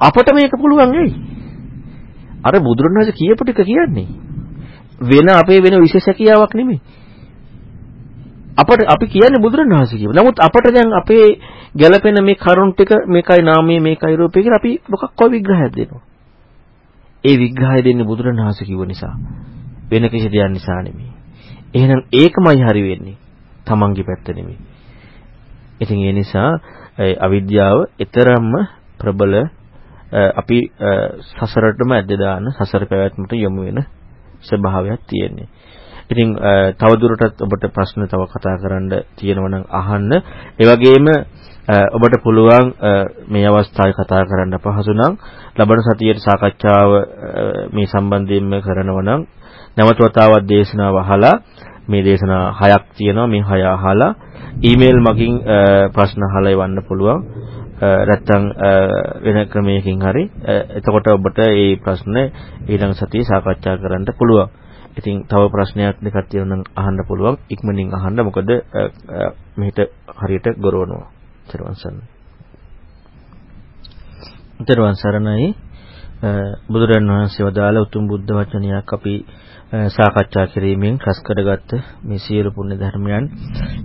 අපට මේක පුළුවන් ඇයි? අර බුදුරණවහන්සේ කියපු ටික කියන්නේ. වෙන අපේ වෙන විශේෂ කියාවක් නෙමෙයි. අපට අපි කියන්නේ බුදුරණවහන්සේ කියව. නමුත් අපට දැන් අපේ ගැළපෙන මේ කරුණ ටික මේකයි නාමයේ මේකයි රූපේ කියලා අපි මොකක් කොයි විග්‍රහයක් දෙනවා. ඒ විග්‍රහය දෙන්නේ බුදුරණවහන්සේ කිව්ව නිසා. වෙන කිසි දෙයක් නිසා නෙමෙයි. එහෙනම් ඒකමයි හරි වෙන්නේ. තමන්ගේ පැත්ත නෙමෙයි. ඉතින් ඒ නිසා අවිද්‍යාව ඊතරම්ම ප්‍රබල අපි සසරටම ඇද්ද දාන සසර පැවැත්මට යොමු වෙන ස්වභාවයක් තියෙන්නේ. ඉතින් තව දුරටත් ඔබට ප්‍රශ්න තව කතා කරන්න තියෙනවා නම් අහන්න. ඒ වගේම ඔබට පුළුවන් මේ අවස්ථාවේ කතා කරන්න පහසු නම් ලබන සතියේ සාකච්ඡාව මේ සම්බන්ධයෙන්ම කරනවා නම් නැවත වතාවක් දේශනාව අහලා මේ දේශනා හයක් තියෙනවා මේ හය අහලා ඊමේල් මගින් ප්‍රශ්න අහලා එවන්න පුළුවන් නැත්තම් වෙන ක්‍රමයකින් හරි එතකොට ඔබට මේ ප්‍රශ්න ඊළඟ සතියේ සාකච්ඡා කරන්න පුළුවන්. ඉතින් තව ප්‍රශ්නයක් දෙකක් තියෙනවා නම් අහන්න පුළුවන්. ඉක්මනින් අහන්න මොකද මෙහෙට හරියට ගොරවනවා. ත්‍රිවන් සරණයි. ත්‍රිවන් සරණයි බුදුරන් වහන්සේ වදාළ උතුම් බුද්ධ වචනයක් අපි සාකච්ඡා කිරීමෙන් රැස් කරගත්ත මේ සියලු පුණ්‍ය ධර්මයන්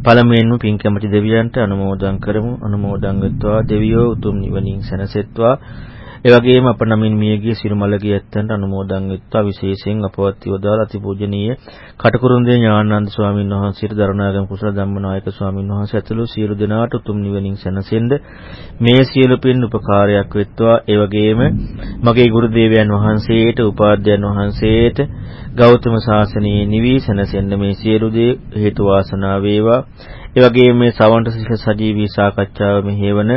පළමුවෙන්ම පින් කැමැති දෙවියන්ට අනුමෝදන් කරමු. අනුමෝදන් වෙත්වා දෙවියෝ උතුම් නිවනින් සැනසෙත්වා. එවැගේම අප නමින් මියගිය සිරිමලගේ ඇත්තන්ට අනුමෝදන් වෙත්වා. විශේෂයෙන් අපවත් යොදාලා අතිපූජනීය කටකරුන්දේ ඥානানন্দ ස්වාමීන් වහන්සේට දරුණාගම කුසල ධම්මනායක ස්වාමීන් වහන්සේ ඇතුළු සියලු දෙනාට උතුම් නිවනින් සැනසෙන්න මේ සියලු පින් උපකාරයක් වෙත්වා. එවැගේම මගේ ගුරු දේවයන් වහන්සේට උපාධ්‍යයන් වහන්සේට ගෞතම සාසනයේ නිවී සැනසෙන්න මේ සියලු දේ හේතු වාසනා වේවා. ඒ වගේම මේ සවන්ත සිල් සජීවී සාකච්ඡාව මෙහෙවන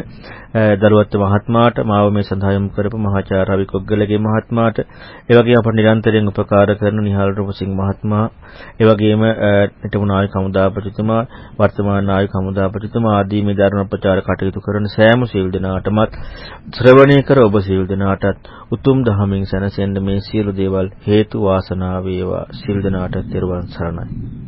දරුවත් මහත්මයාට මාව මේ සඳහා යොමු කරපු මහාචාර්ය රවි කොග්ගලගේ මහත්මයාට ඒ වගේම අපට නිරන්තරයෙන් උපකාර කරන නිහාල් රූපසිංහ මහත්මයා ඒ වගේම හිටපු නායක හමුදාපතිතුමා වර්තමාන නායක හමුදාපතිතුමා ආදී මේ ධර්ම ප්‍රචාර කටයුතු කරන සෑම සීල් දෙනාටමත් ශ්‍රවණය කර ඔබ සීල් දෙනාටත් උතුම් දහමින් සැනසෙන්න මේ සියලු දේවල් හේතු වාසනා වේවා. සීල් දෙනාට තෙරුවන් සරණයි.